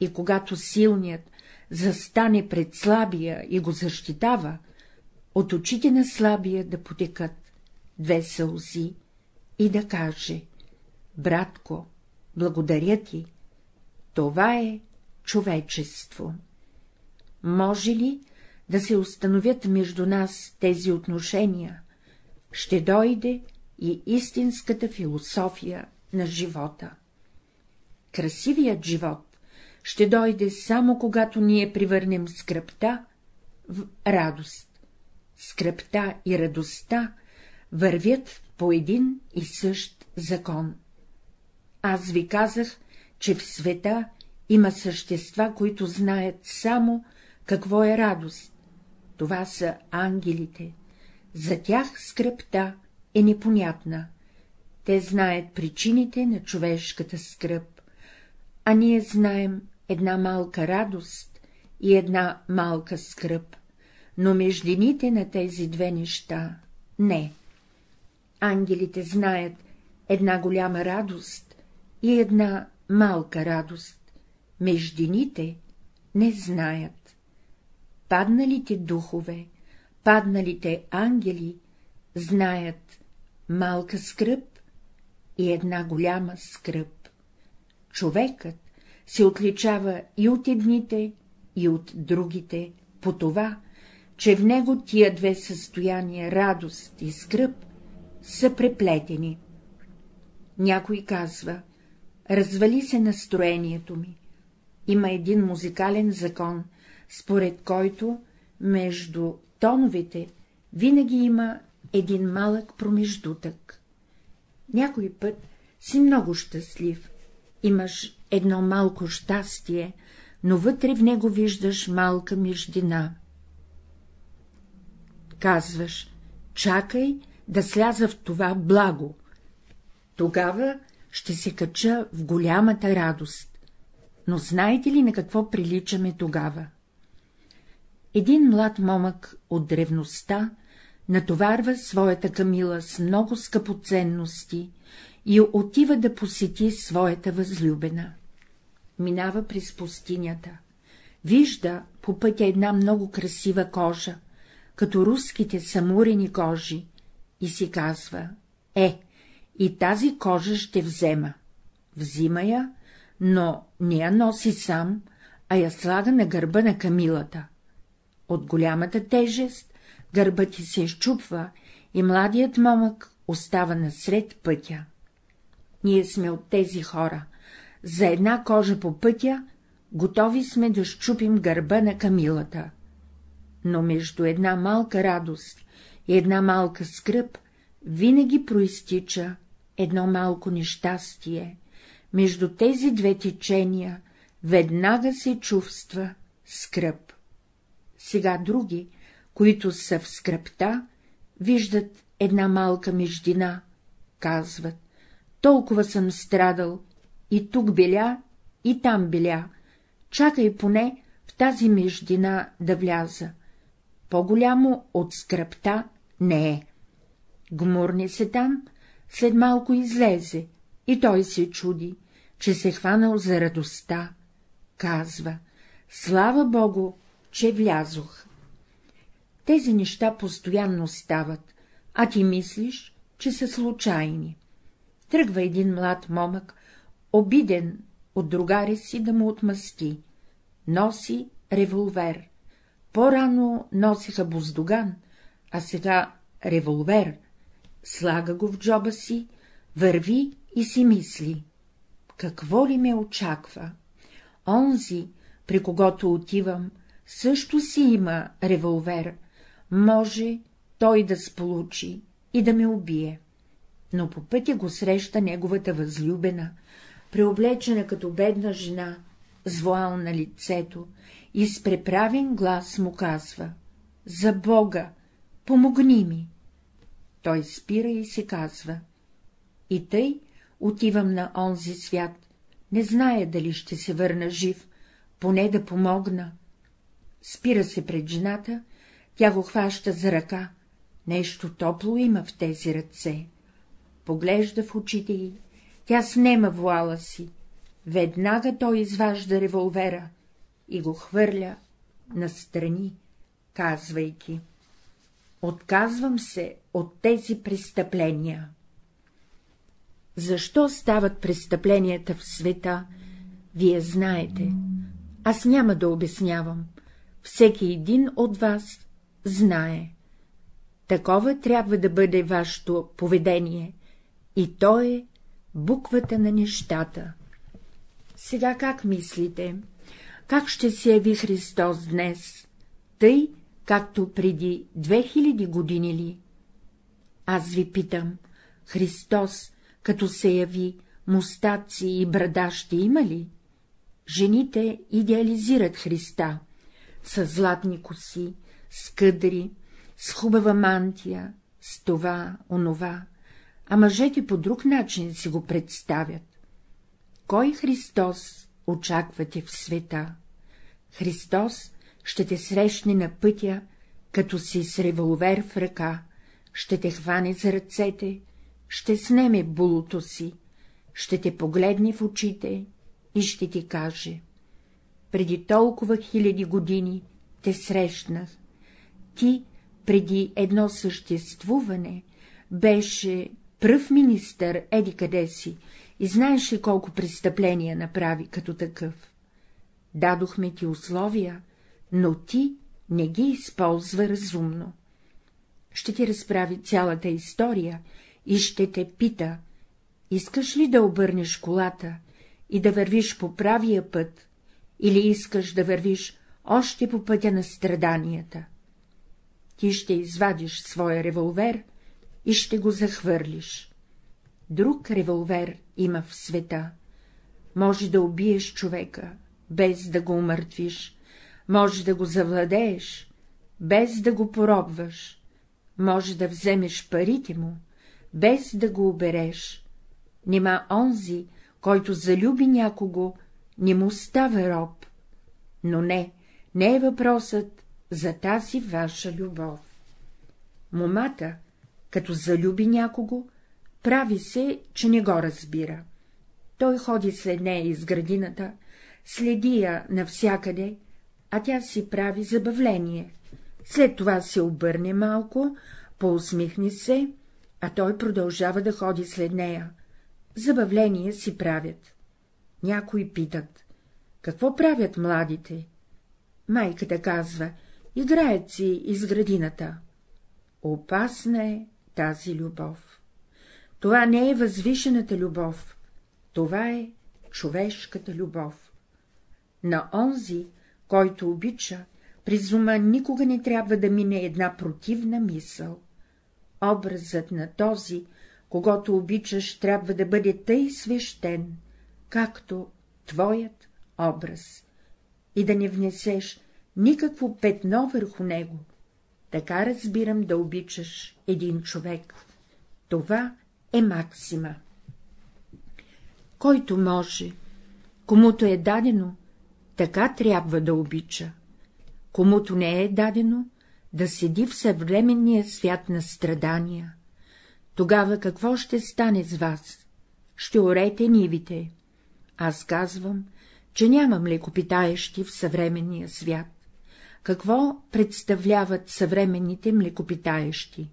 И когато силният застане пред слабия и го защитава, от очите на слабия да потекат две сълзи и да каже — братко, благодаря ти, това е човечество. Може ли да се установят между нас тези отношения, ще дойде и истинската философия на живота. Красивият живот ще дойде само когато ние привърнем скръпта в радост. Скръпта и радостта вървят по един и същ закон. Аз ви казах, че в света има същества, които знаят само какво е радост. Това са ангелите. За тях скръпта е непонятна. Те знаят причините на човешката скръп, а ние знаем една малка радост и една малка скръп, но междините на тези две неща не. Ангелите знаят една голяма радост и една малка радост, междините не знаят. Падналите духове, падналите ангели знаят малка скръп и една голяма скръп. Човекът се отличава и от едните, и от другите по това, че в него тия две състояния, радост и скръп, са преплетени. Някой казва, развали се настроението ми. Има един музикален закон, според който между тоновете винаги има един малък промеждутък. Някой път си много щастлив, имаш едно малко щастие, но вътре в него виждаш малка междина. Казваш, чакай да сляза в това благо, тогава ще се кача в голямата радост. Но знаете ли на какво приличаме тогава? Един млад момък от древността натоварва своята камила с много скъпоценности и отива да посети своята възлюбена. Минава през пустинята. Вижда по пътя една много красива кожа, като руските самурени кожи, и си казва — е, и тази кожа ще взема. Взима я, но не я носи сам, а я слага на гърба на камилата. От голямата тежест гърбът ти се изчупва и младият момък остава насред пътя. Ние сме от тези хора. За една кожа по пътя готови сме да щупим гърба на камилата. Но между една малка радост и една малка скръп винаги проистича едно малко нещастие. Между тези две течения веднага се чувства скръп. Сега други, които са в скръпта, виждат една малка междина, казват, толкова съм страдал, и тук беля, и там беля, чакай поне в тази междина да вляза. По-голямо от скръпта не е. Гмурни се там, след малко излезе, И той се чуди, че се хванал за радостта. Казва, слава Богу, че влязох. Тези неща постоянно стават, а ти мислиш, че са случайни. Тръгва един млад момък, обиден от другари си да му отмъсти. Носи револвер. По-рано носиха буздоган, а сега револвер. Слага го в джоба си, върви и си мисли. Какво ли ме очаква? Онзи, при когото отивам, също си има револвер. Може той да сполучи и да ме убие. Но по пътя го среща неговата възлюбена, преоблечена като бедна жена, вуал на лицето, и с преправен глас му казва — За Бога, помогни ми! Той спира и се казва — И тъй отивам на онзи свят, не зная дали ще се върна жив, поне да помогна. Спира се пред жената, тя го хваща за ръка, нещо топло има в тези ръце. Поглежда в очите й, тя снема вуала си, веднага той изважда револвера и го хвърля настрани, казвайки — отказвам се от тези престъпления. Защо стават престъпленията в света, вие знаете, аз няма да обяснявам, всеки един от вас знае. Такова трябва да бъде вашето поведение, и то е буквата на нещата. Сега как мислите? Как ще се яви Христос днес? Тъй, както преди 2000 години ли? Аз ви питам, Христос, като се яви, мустаци и брада ще има ли? Жените идеализират Христа, с златни коси, с къдри, с хубава мантия, с това, онова, а мъжете по друг начин си го представят. Кой Христос очаквате в света? Христос ще те срещне на пътя, като си с револвер в ръка, ще те хване за ръцете, ще снеме булото си, ще те погледне в очите и ще ти каже — преди толкова хиляди години те срещнах, ти преди едно съществуване беше пръв министър еди къде си и знаеш ли колко престъпления направи като такъв. Дадохме ти условия, но ти не ги използва разумно. Ще ти разправи цялата история и ще те пита, искаш ли да обърнеш колата и да вървиш по правия път, или искаш да вървиш още по пътя на страданията. Ти ще извадиш своя револвер и ще го захвърлиш. Друг револвер има в света. Може да убиеш човека, без да го умъртвиш, може да го завладееш, без да го поробваш, може да вземеш парите му, без да го обереш. Нема онзи, който залюби някого, не му става роб. Но не, не е въпросът за тази ваша любов. Момата, като залюби някого, прави се, че не го разбира. Той ходи след нея из градината, следи я навсякъде, а тя си прави забавление. След това се обърне малко, поусмихне се, а той продължава да ходи след нея. Забавление си правят. Някои питат, какво правят младите? Майката казва, играят си из градината. Опасна е тази любов. Това не е възвишената любов, това е човешката любов. На онзи, който обича, през ума никога не трябва да мине една противна мисъл. Образът на този, когато обичаш, трябва да бъде тъй свещен, както твоят образ, и да не внесеш никакво петно върху него. Така разбирам да обичаш един човек. Това е максима. Който може, комуто е дадено, така трябва да обича. Комуто не е дадено, да седи в съвременния свят на страдания. Тогава какво ще стане с вас? ще орете нивите. Аз казвам, че няма млекопитаещи в съвременния свят. Какво представляват съвременните млекопитаещи?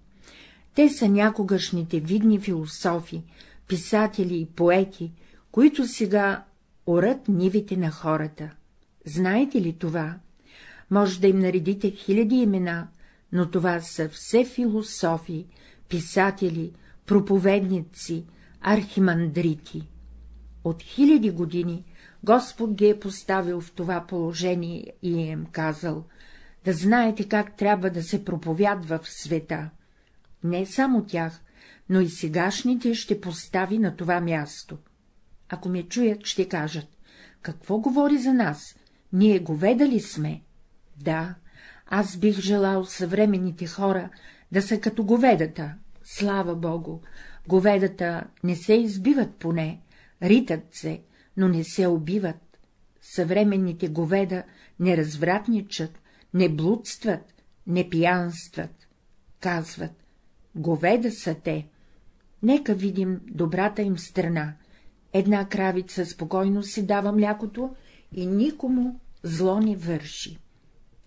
Те са някогашните видни философи, писатели и поети, които сега орат нивите на хората. Знаете ли това? Може да им наредите хиляди имена, но това са все философи, писатели, проповедници, архимандрити. От хиляди години Господ ги е поставил в това положение и им казал да знаете как трябва да се проповядва в света. Не само тях, но и сегашните ще постави на това място. Ако ме чуят, ще кажат, какво говори за нас, ние говеда ли сме? Да, аз бих желал съвременните хора да са като говедата, слава Богу, говедата не се избиват поне, ритат се, но не се убиват. Съвременните говеда не развратничат, не блудстват, не пиянстват. Казват, говеда са те. Нека видим добрата им страна. Една кравица спокойно си дава млякото и никому зло не върши.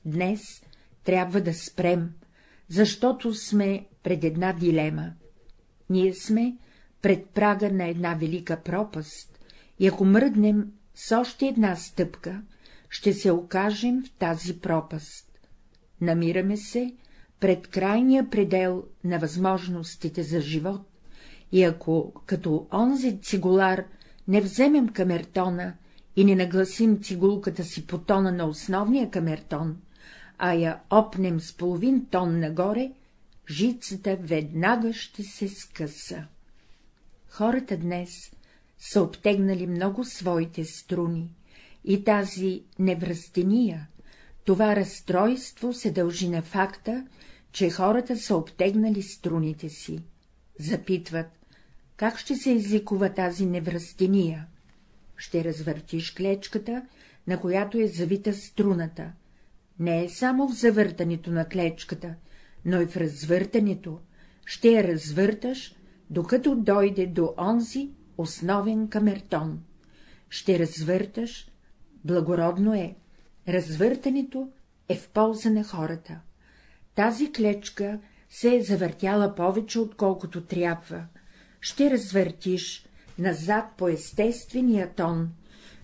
Днес трябва да спрем, защото сме пред една дилема. Ние сме пред прага на една велика пропаст и ако мръднем с още една стъпка, ще се окажем в тази пропаст. Намираме се пред крайния предел на възможностите за живот, и ако като онзи цигулар не вземем камертона и не нагласим цигулката си по тона на основния камертон, а я опнем с половин тон нагоре, жицата веднага ще се скъса. Хората днес са обтегнали много своите струни и тази невръстения, това разстройство се дължи на факта, че хората са обтегнали струните си. Запитват, как ще се изликува тази невръстения? Ще развъртиш клечката, на която е завита струната. Не е само в завъртането на клечката, но и в развъртането. Ще я развърташ, докато дойде до онзи основен камертон. Ще развърташ, благородно е, развъртането е в полза на хората. Тази клечка се е завъртяла повече, отколкото трябва. Ще развъртиш назад по естествения тон,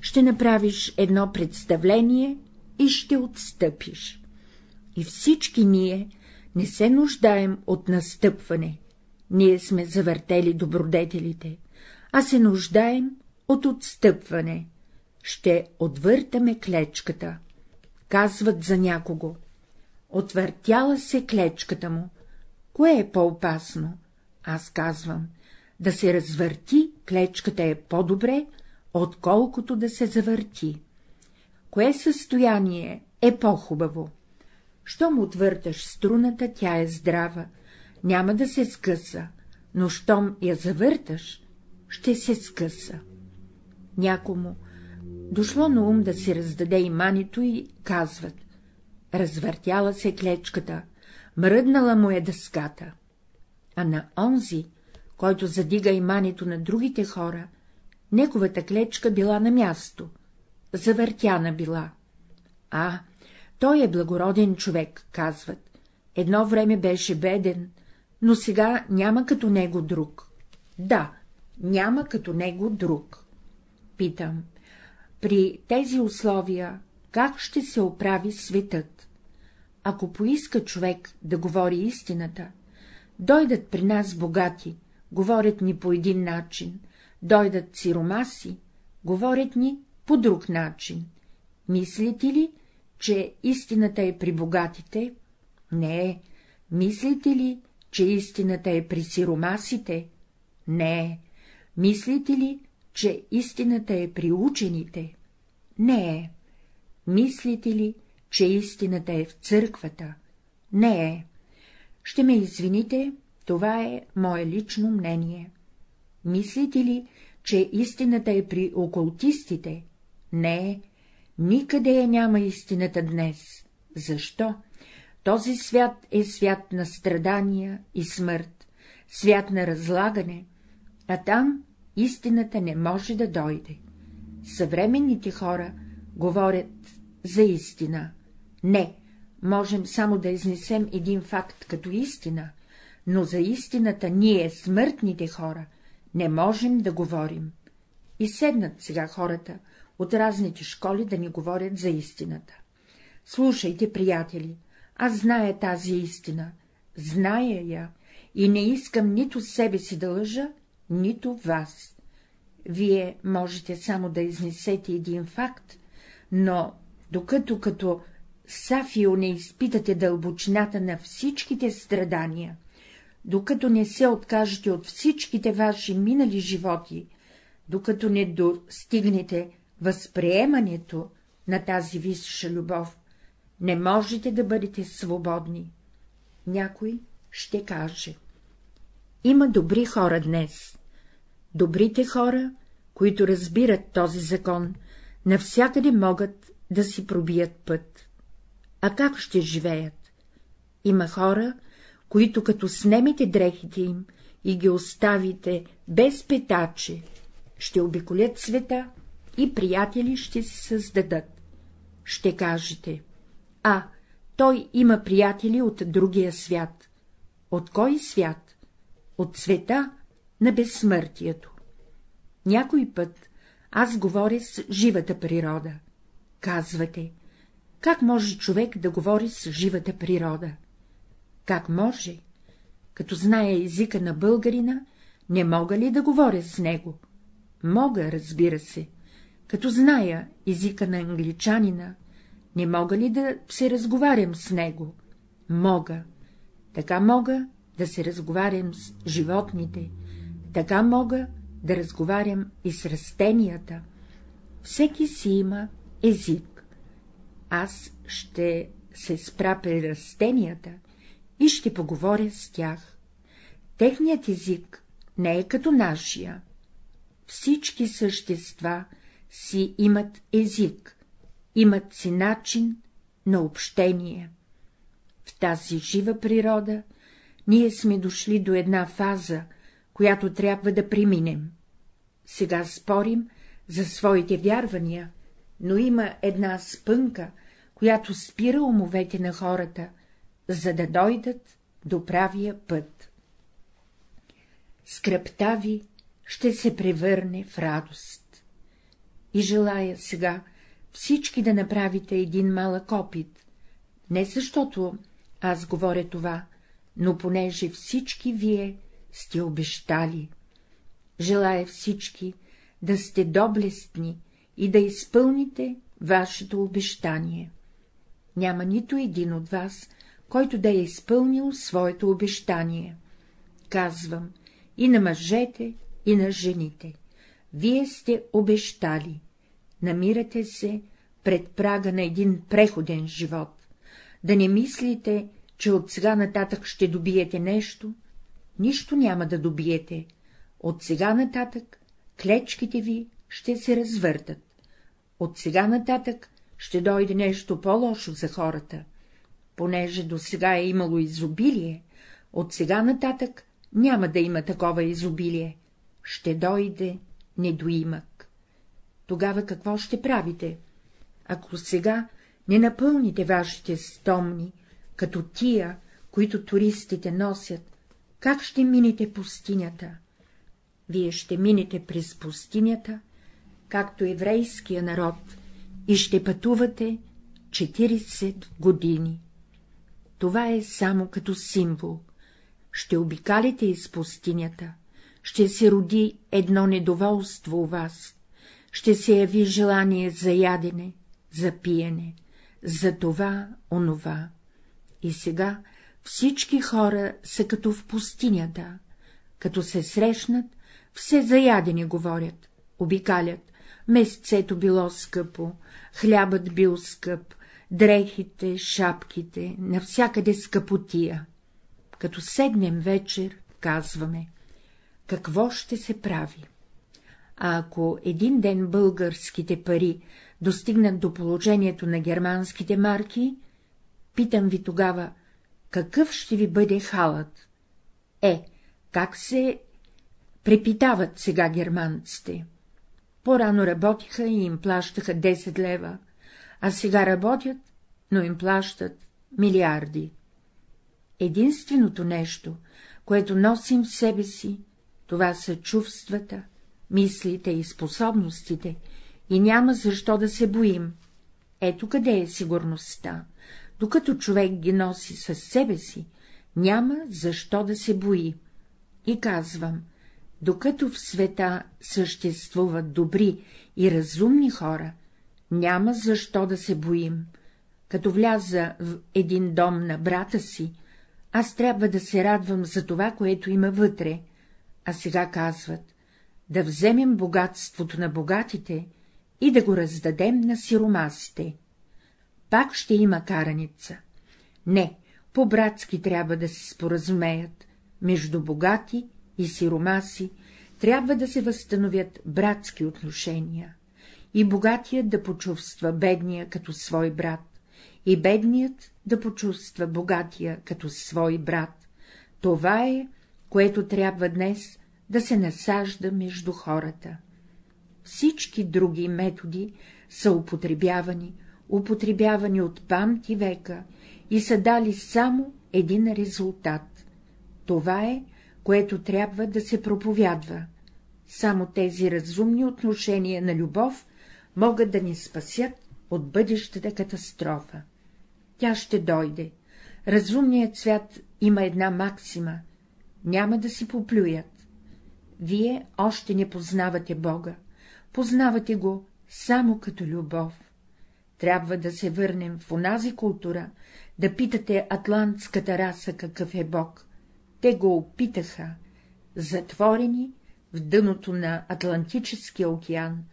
ще направиш едно представление и ще отстъпиш. И всички ние не се нуждаем от настъпване, ние сме завъртели добродетелите, а се нуждаем от отстъпване. Ще отвъртаме клечката. Казват за някого. Отвъртяла се клечката му. Кое е по-опасно? Аз казвам, да се развърти клечката е по-добре, отколкото да се завърти. Кое състояние е по-хубаво? Щом отвърташ струната, тя е здрава, няма да се скъса, но щом я завърташ, ще се скъса. Някому дошло на ум да си раздаде имането и казват — развъртяла се клечката, мръднала му е дъската. А на онзи, който задига имането на другите хора, неговата клечка била на място, завъртяна била. А, той е благороден човек, казват. Едно време беше беден, но сега няма като него друг. Да, няма като него друг. Питам, при тези условия как ще се оправи светът? Ако поиска човек да говори истината, дойдат при нас богати, говорят ни по един начин, дойдат сиромаси, говорят ни по друг начин. Мислите ли, че истината е при богатите? Не. Мислите ли, че истината е при сиромасите? Не. Мислите ли, че истината е при учените? Не. Мислите ли, че истината е в църквата? Не. Ще ме извините, това е мое лично мнение. Мислите ли, че истината е при окултистите? Не, никъде я няма истината днес. Защо? Този свят е свят на страдания и смърт, свят на разлагане, а там истината не може да дойде. Съвременните хора говорят за истина. Не, можем само да изнесем един факт като истина, но за истината ние, смъртните хора, не можем да говорим. И седнат сега хората от разните школи да ни говорят за истината. Слушайте, приятели, аз зная тази истина, зная я и не искам нито себе си да лъжа, нито вас. Вие можете само да изнесете един факт, но докато като Сафио не изпитате дълбочината на всичките страдания, докато не се откажете от всичките ваши минали животи, докато не достигнете възприемането на тази висша любов, не можете да бъдете свободни. Някой ще каже. Има добри хора днес. Добрите хора, които разбират този закон, навсякъде могат да си пробият път. А как ще живеят? Има хора, които като снемете дрехите им и ги оставите без петаче, ще обиколят света и приятели ще си създадат. Ще кажете, а, той има приятели от другия свят. От кой свят? От света на безсмъртието. Някой път аз говоря с живата природа. Казвате, как може човек да говори с живата природа? Как може? Като знае езика на българина, не мога ли да говоря с него? Мога, разбира се. Като зная езика на англичанина, не мога ли да се разговарям с него? Мога. Така мога да се разговарям с животните, така мога да разговарям и с растенията. Всеки си има език. Аз ще се спра при растенията и ще поговоря с тях. Техният език не е като нашия. Всички същества си имат език, имат си начин на общение. В тази жива природа ние сме дошли до една фаза, която трябва да преминем. Сега спорим за своите вярвания, но има една спънка, която спира умовете на хората, за да дойдат до правия път. Скръпта ви ще се превърне в радост. И желая сега всички да направите един малък опит, не защото аз говоря това, но понеже всички вие сте обещали. Желая всички да сте доблестни и да изпълните вашето обещание. Няма нито един от вас, който да е изпълнил своето обещание. Казвам и на мъжете, и на жените. Вие сте обещали. Намирате се пред прага на един преходен живот. Да не мислите, че от сега нататък ще добиете нещо. Нищо няма да добиете. От сега нататък клечките ви ще се развъртат. От сега нататък ще дойде нещо по-лошо за хората. Понеже до сега е имало изобилие, от сега нататък няма да има такова изобилие. Ще дойде недоимък. Тогава какво ще правите? Ако сега не напълните вашите стомни, като тия, които туристите носят, как ще минете пустинята? Вие ще минете през пустинята, както еврейския народ, и ще пътувате 40 години. Това е само като символ. Ще обикалите из пустинята, ще се роди едно недоволство у вас, ще се яви желание за ядене, за пиене, за това, онова. И сега всички хора са като в пустинята, като се срещнат, все за ядене говорят, обикалят, месецето било скъпо, хлябът бил скъп, дрехите, шапките, навсякъде скъпотия. Като седнем вечер, казваме, какво ще се прави? А ако един ден българските пари достигнат до положението на германските марки, питам ви тогава, какъв ще ви бъде халът? Е, как се Препитават сега германците. По-рано работиха и им плащаха 10 лева, а сега работят, но им плащат милиарди. Единственото нещо, което носим в себе си, това са чувствата, мислите и способностите, и няма защо да се боим. Ето къде е сигурността. Докато човек ги носи със себе си, няма защо да се бои. И казвам, докато в света съществуват добри и разумни хора, няма защо да се боим. Като вляза в един дом на брата си, аз трябва да се радвам за това, което има вътре, а сега казват да вземем богатството на богатите и да го раздадем на сиромасите. Пак ще има караница. Не, по-братски трябва да се споразумеят, между богати и сиромаси трябва да се възстановят братски отношения, и богатият да почувства бедния като свой брат, и бедният да почувства богатия като свой брат. Това е, което трябва днес да се насажда между хората. Всички други методи са употребявани, употребявани от памти века и са дали само един резултат. Това е, което трябва да се проповядва. Само тези разумни отношения на любов могат да ни спасят от бъдещата катастрофа. Тя ще дойде. Разумният свят има една максима — няма да си поплюят. Вие още не познавате Бога, познавате го само като любов. Трябва да се върнем в онази култура, да питате атлантската раса какъв е Бог. Те го опитаха, затворени в дъното на Атлантическия океан,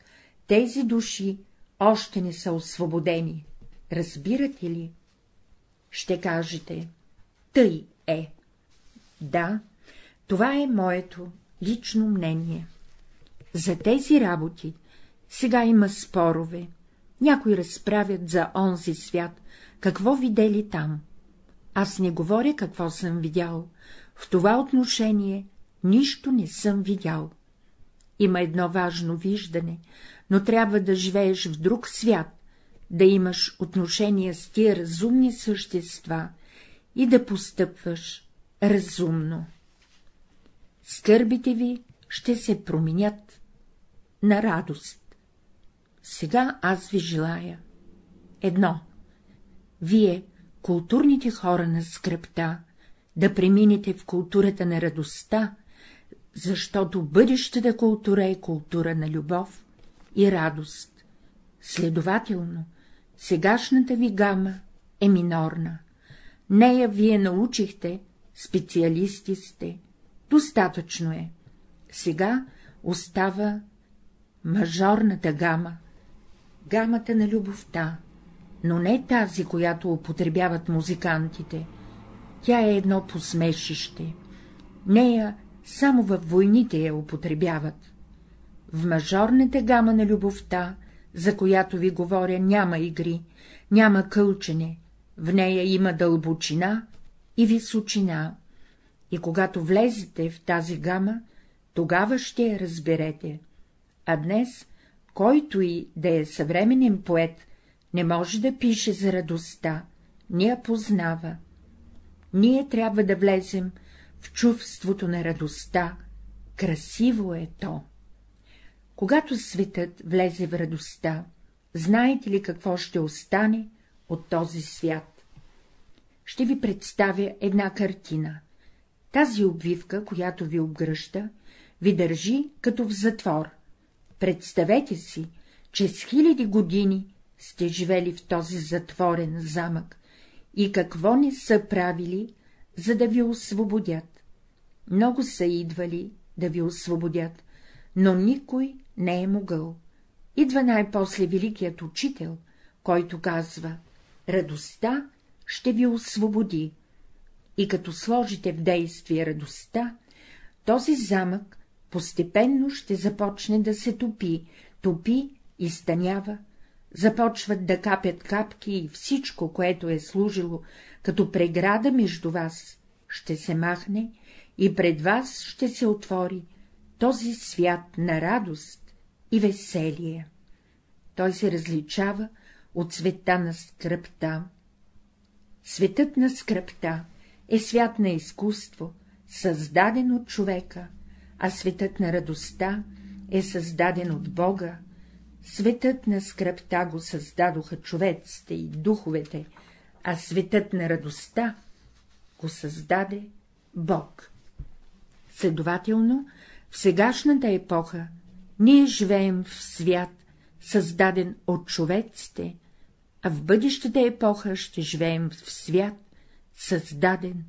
тези души още не са освободени. Разбирате ли? Ще кажете, тъй е. Да, това е моето лично мнение. За тези работи сега има спорове, някои разправят за онзи свят, какво видели там. Аз не говоря какво съм видял, в това отношение нищо не съм видял. Има едно важно виждане, но трябва да живееш в друг свят, да имаш отношение с тия разумни същества и да постъпваш разумно. Скърбите ви ще се променят на радост. Сега аз ви желая едно. Вие, културните хора на скръпта, да преминете в културата на радостта, защото бъдещата култура е култура на любов и радост. Следователно, сегашната ви гама е минорна. Нея вие научихте, специалисти сте, достатъчно е. Сега остава мажорната гама, гамата на любовта, но не тази, която употребяват музикантите. Тя е едно посмешище. Нея само във войните я употребяват. В мажорната гама на любовта, за която ви говоря, няма игри, няма кълчене, в нея има дълбочина и височина, и когато влезете в тази гама, тогава ще я разберете. А днес, който и да е съвременен поет, не може да пише за радостта, не я познава. Ние трябва да влезем в чувството на радостта, красиво е то. Когато светът влезе в радостта, знаете ли какво ще остане от този свят? Ще ви представя една картина. Тази обвивка, която ви обгръща, ви държи като в затвор. Представете си, че с хиляди години сте живели в този затворен замък и какво не са правили, за да ви освободят. Много са идвали да ви освободят, но никой не е могъл. Идва най-после великият учител, който казва — радостта ще ви освободи. И като сложите в действие радостта, този замък постепенно ще започне да се топи, топи и станява, започват да капят капки и всичко, което е служило като преграда между вас, ще се махне и пред вас ще се отвори този свят на радост и веселие. Той се различава от света на скръпта. Светът на скръпта е свят на изкуство, създаден от човека, а светът на радостта е създаден от Бога. Светът на скръпта го създадоха човеците и духовете, а светът на радостта го създаде Бог. Следователно, в сегашната епоха ние живеем в свят, създаден от човеците, а в бъдещата епоха ще живеем в свят, създаден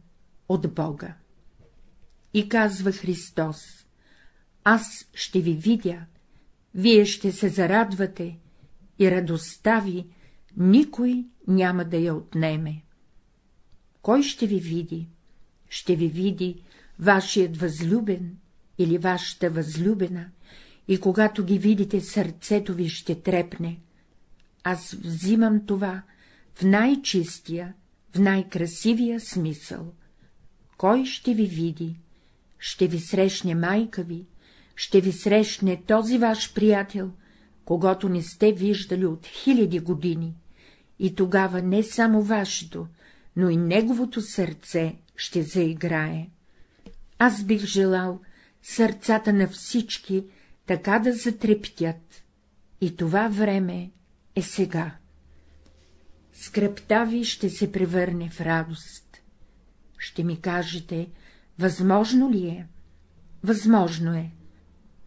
от Бога. И казва Христос, аз ще ви видя, вие ще се зарадвате и радостта ви никой няма да я отнеме. Кой ще ви види? Ще ви види вашият възлюбен или вашата възлюбена, и когато ги видите, сърцето ви ще трепне. Аз взимам това в най-чистия, в най-красивия смисъл. Кой ще ви види? Ще ви срещне майка ви, ще ви срещне този ваш приятел, когато не сте виждали от хиляди години, и тогава не само вашето, но и неговото сърце ще заиграе. Аз бих желал сърцата на всички така да затрептят, и това време е сега. Скръпта ви ще се превърне в радост. Ще ми кажете, възможно ли е? Възможно е.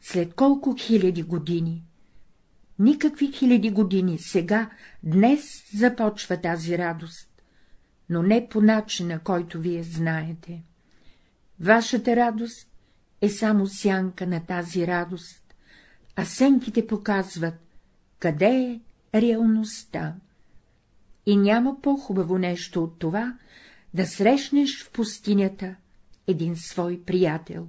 След колко хиляди години? Никакви хиляди години, сега, днес започва тази радост, но не по начина, който вие знаете. Вашата радост е само сянка на тази радост, а сенките показват, къде е реалността. И няма по-хубаво нещо от това, да срещнеш в пустинята един свой приятел.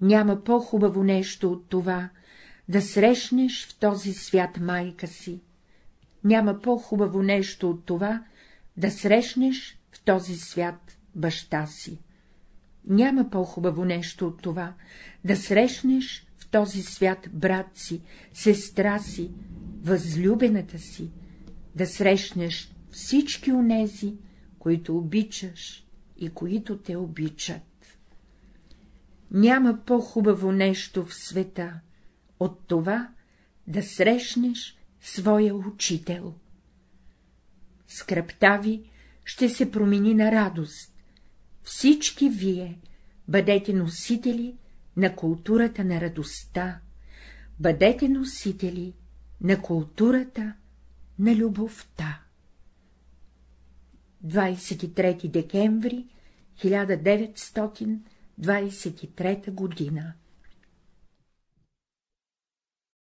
Няма по-хубаво нещо от това, да срещнеш в този свят майка си. Няма по-хубаво нещо от това, да срещнеш в този свят баща си. Няма по-хубаво нещо от това, да срещнеш в този свят брат си, сестра си, възлюбената си, да срещнеш всички онези, които обичаш и които те обичат. Няма по-хубаво нещо в света от това да срещнеш своя учител. Скръпта ви ще се промени на радост, всички вие бъдете носители на културата на радостта, бъдете носители на културата на любовта. 23 декември 1923 година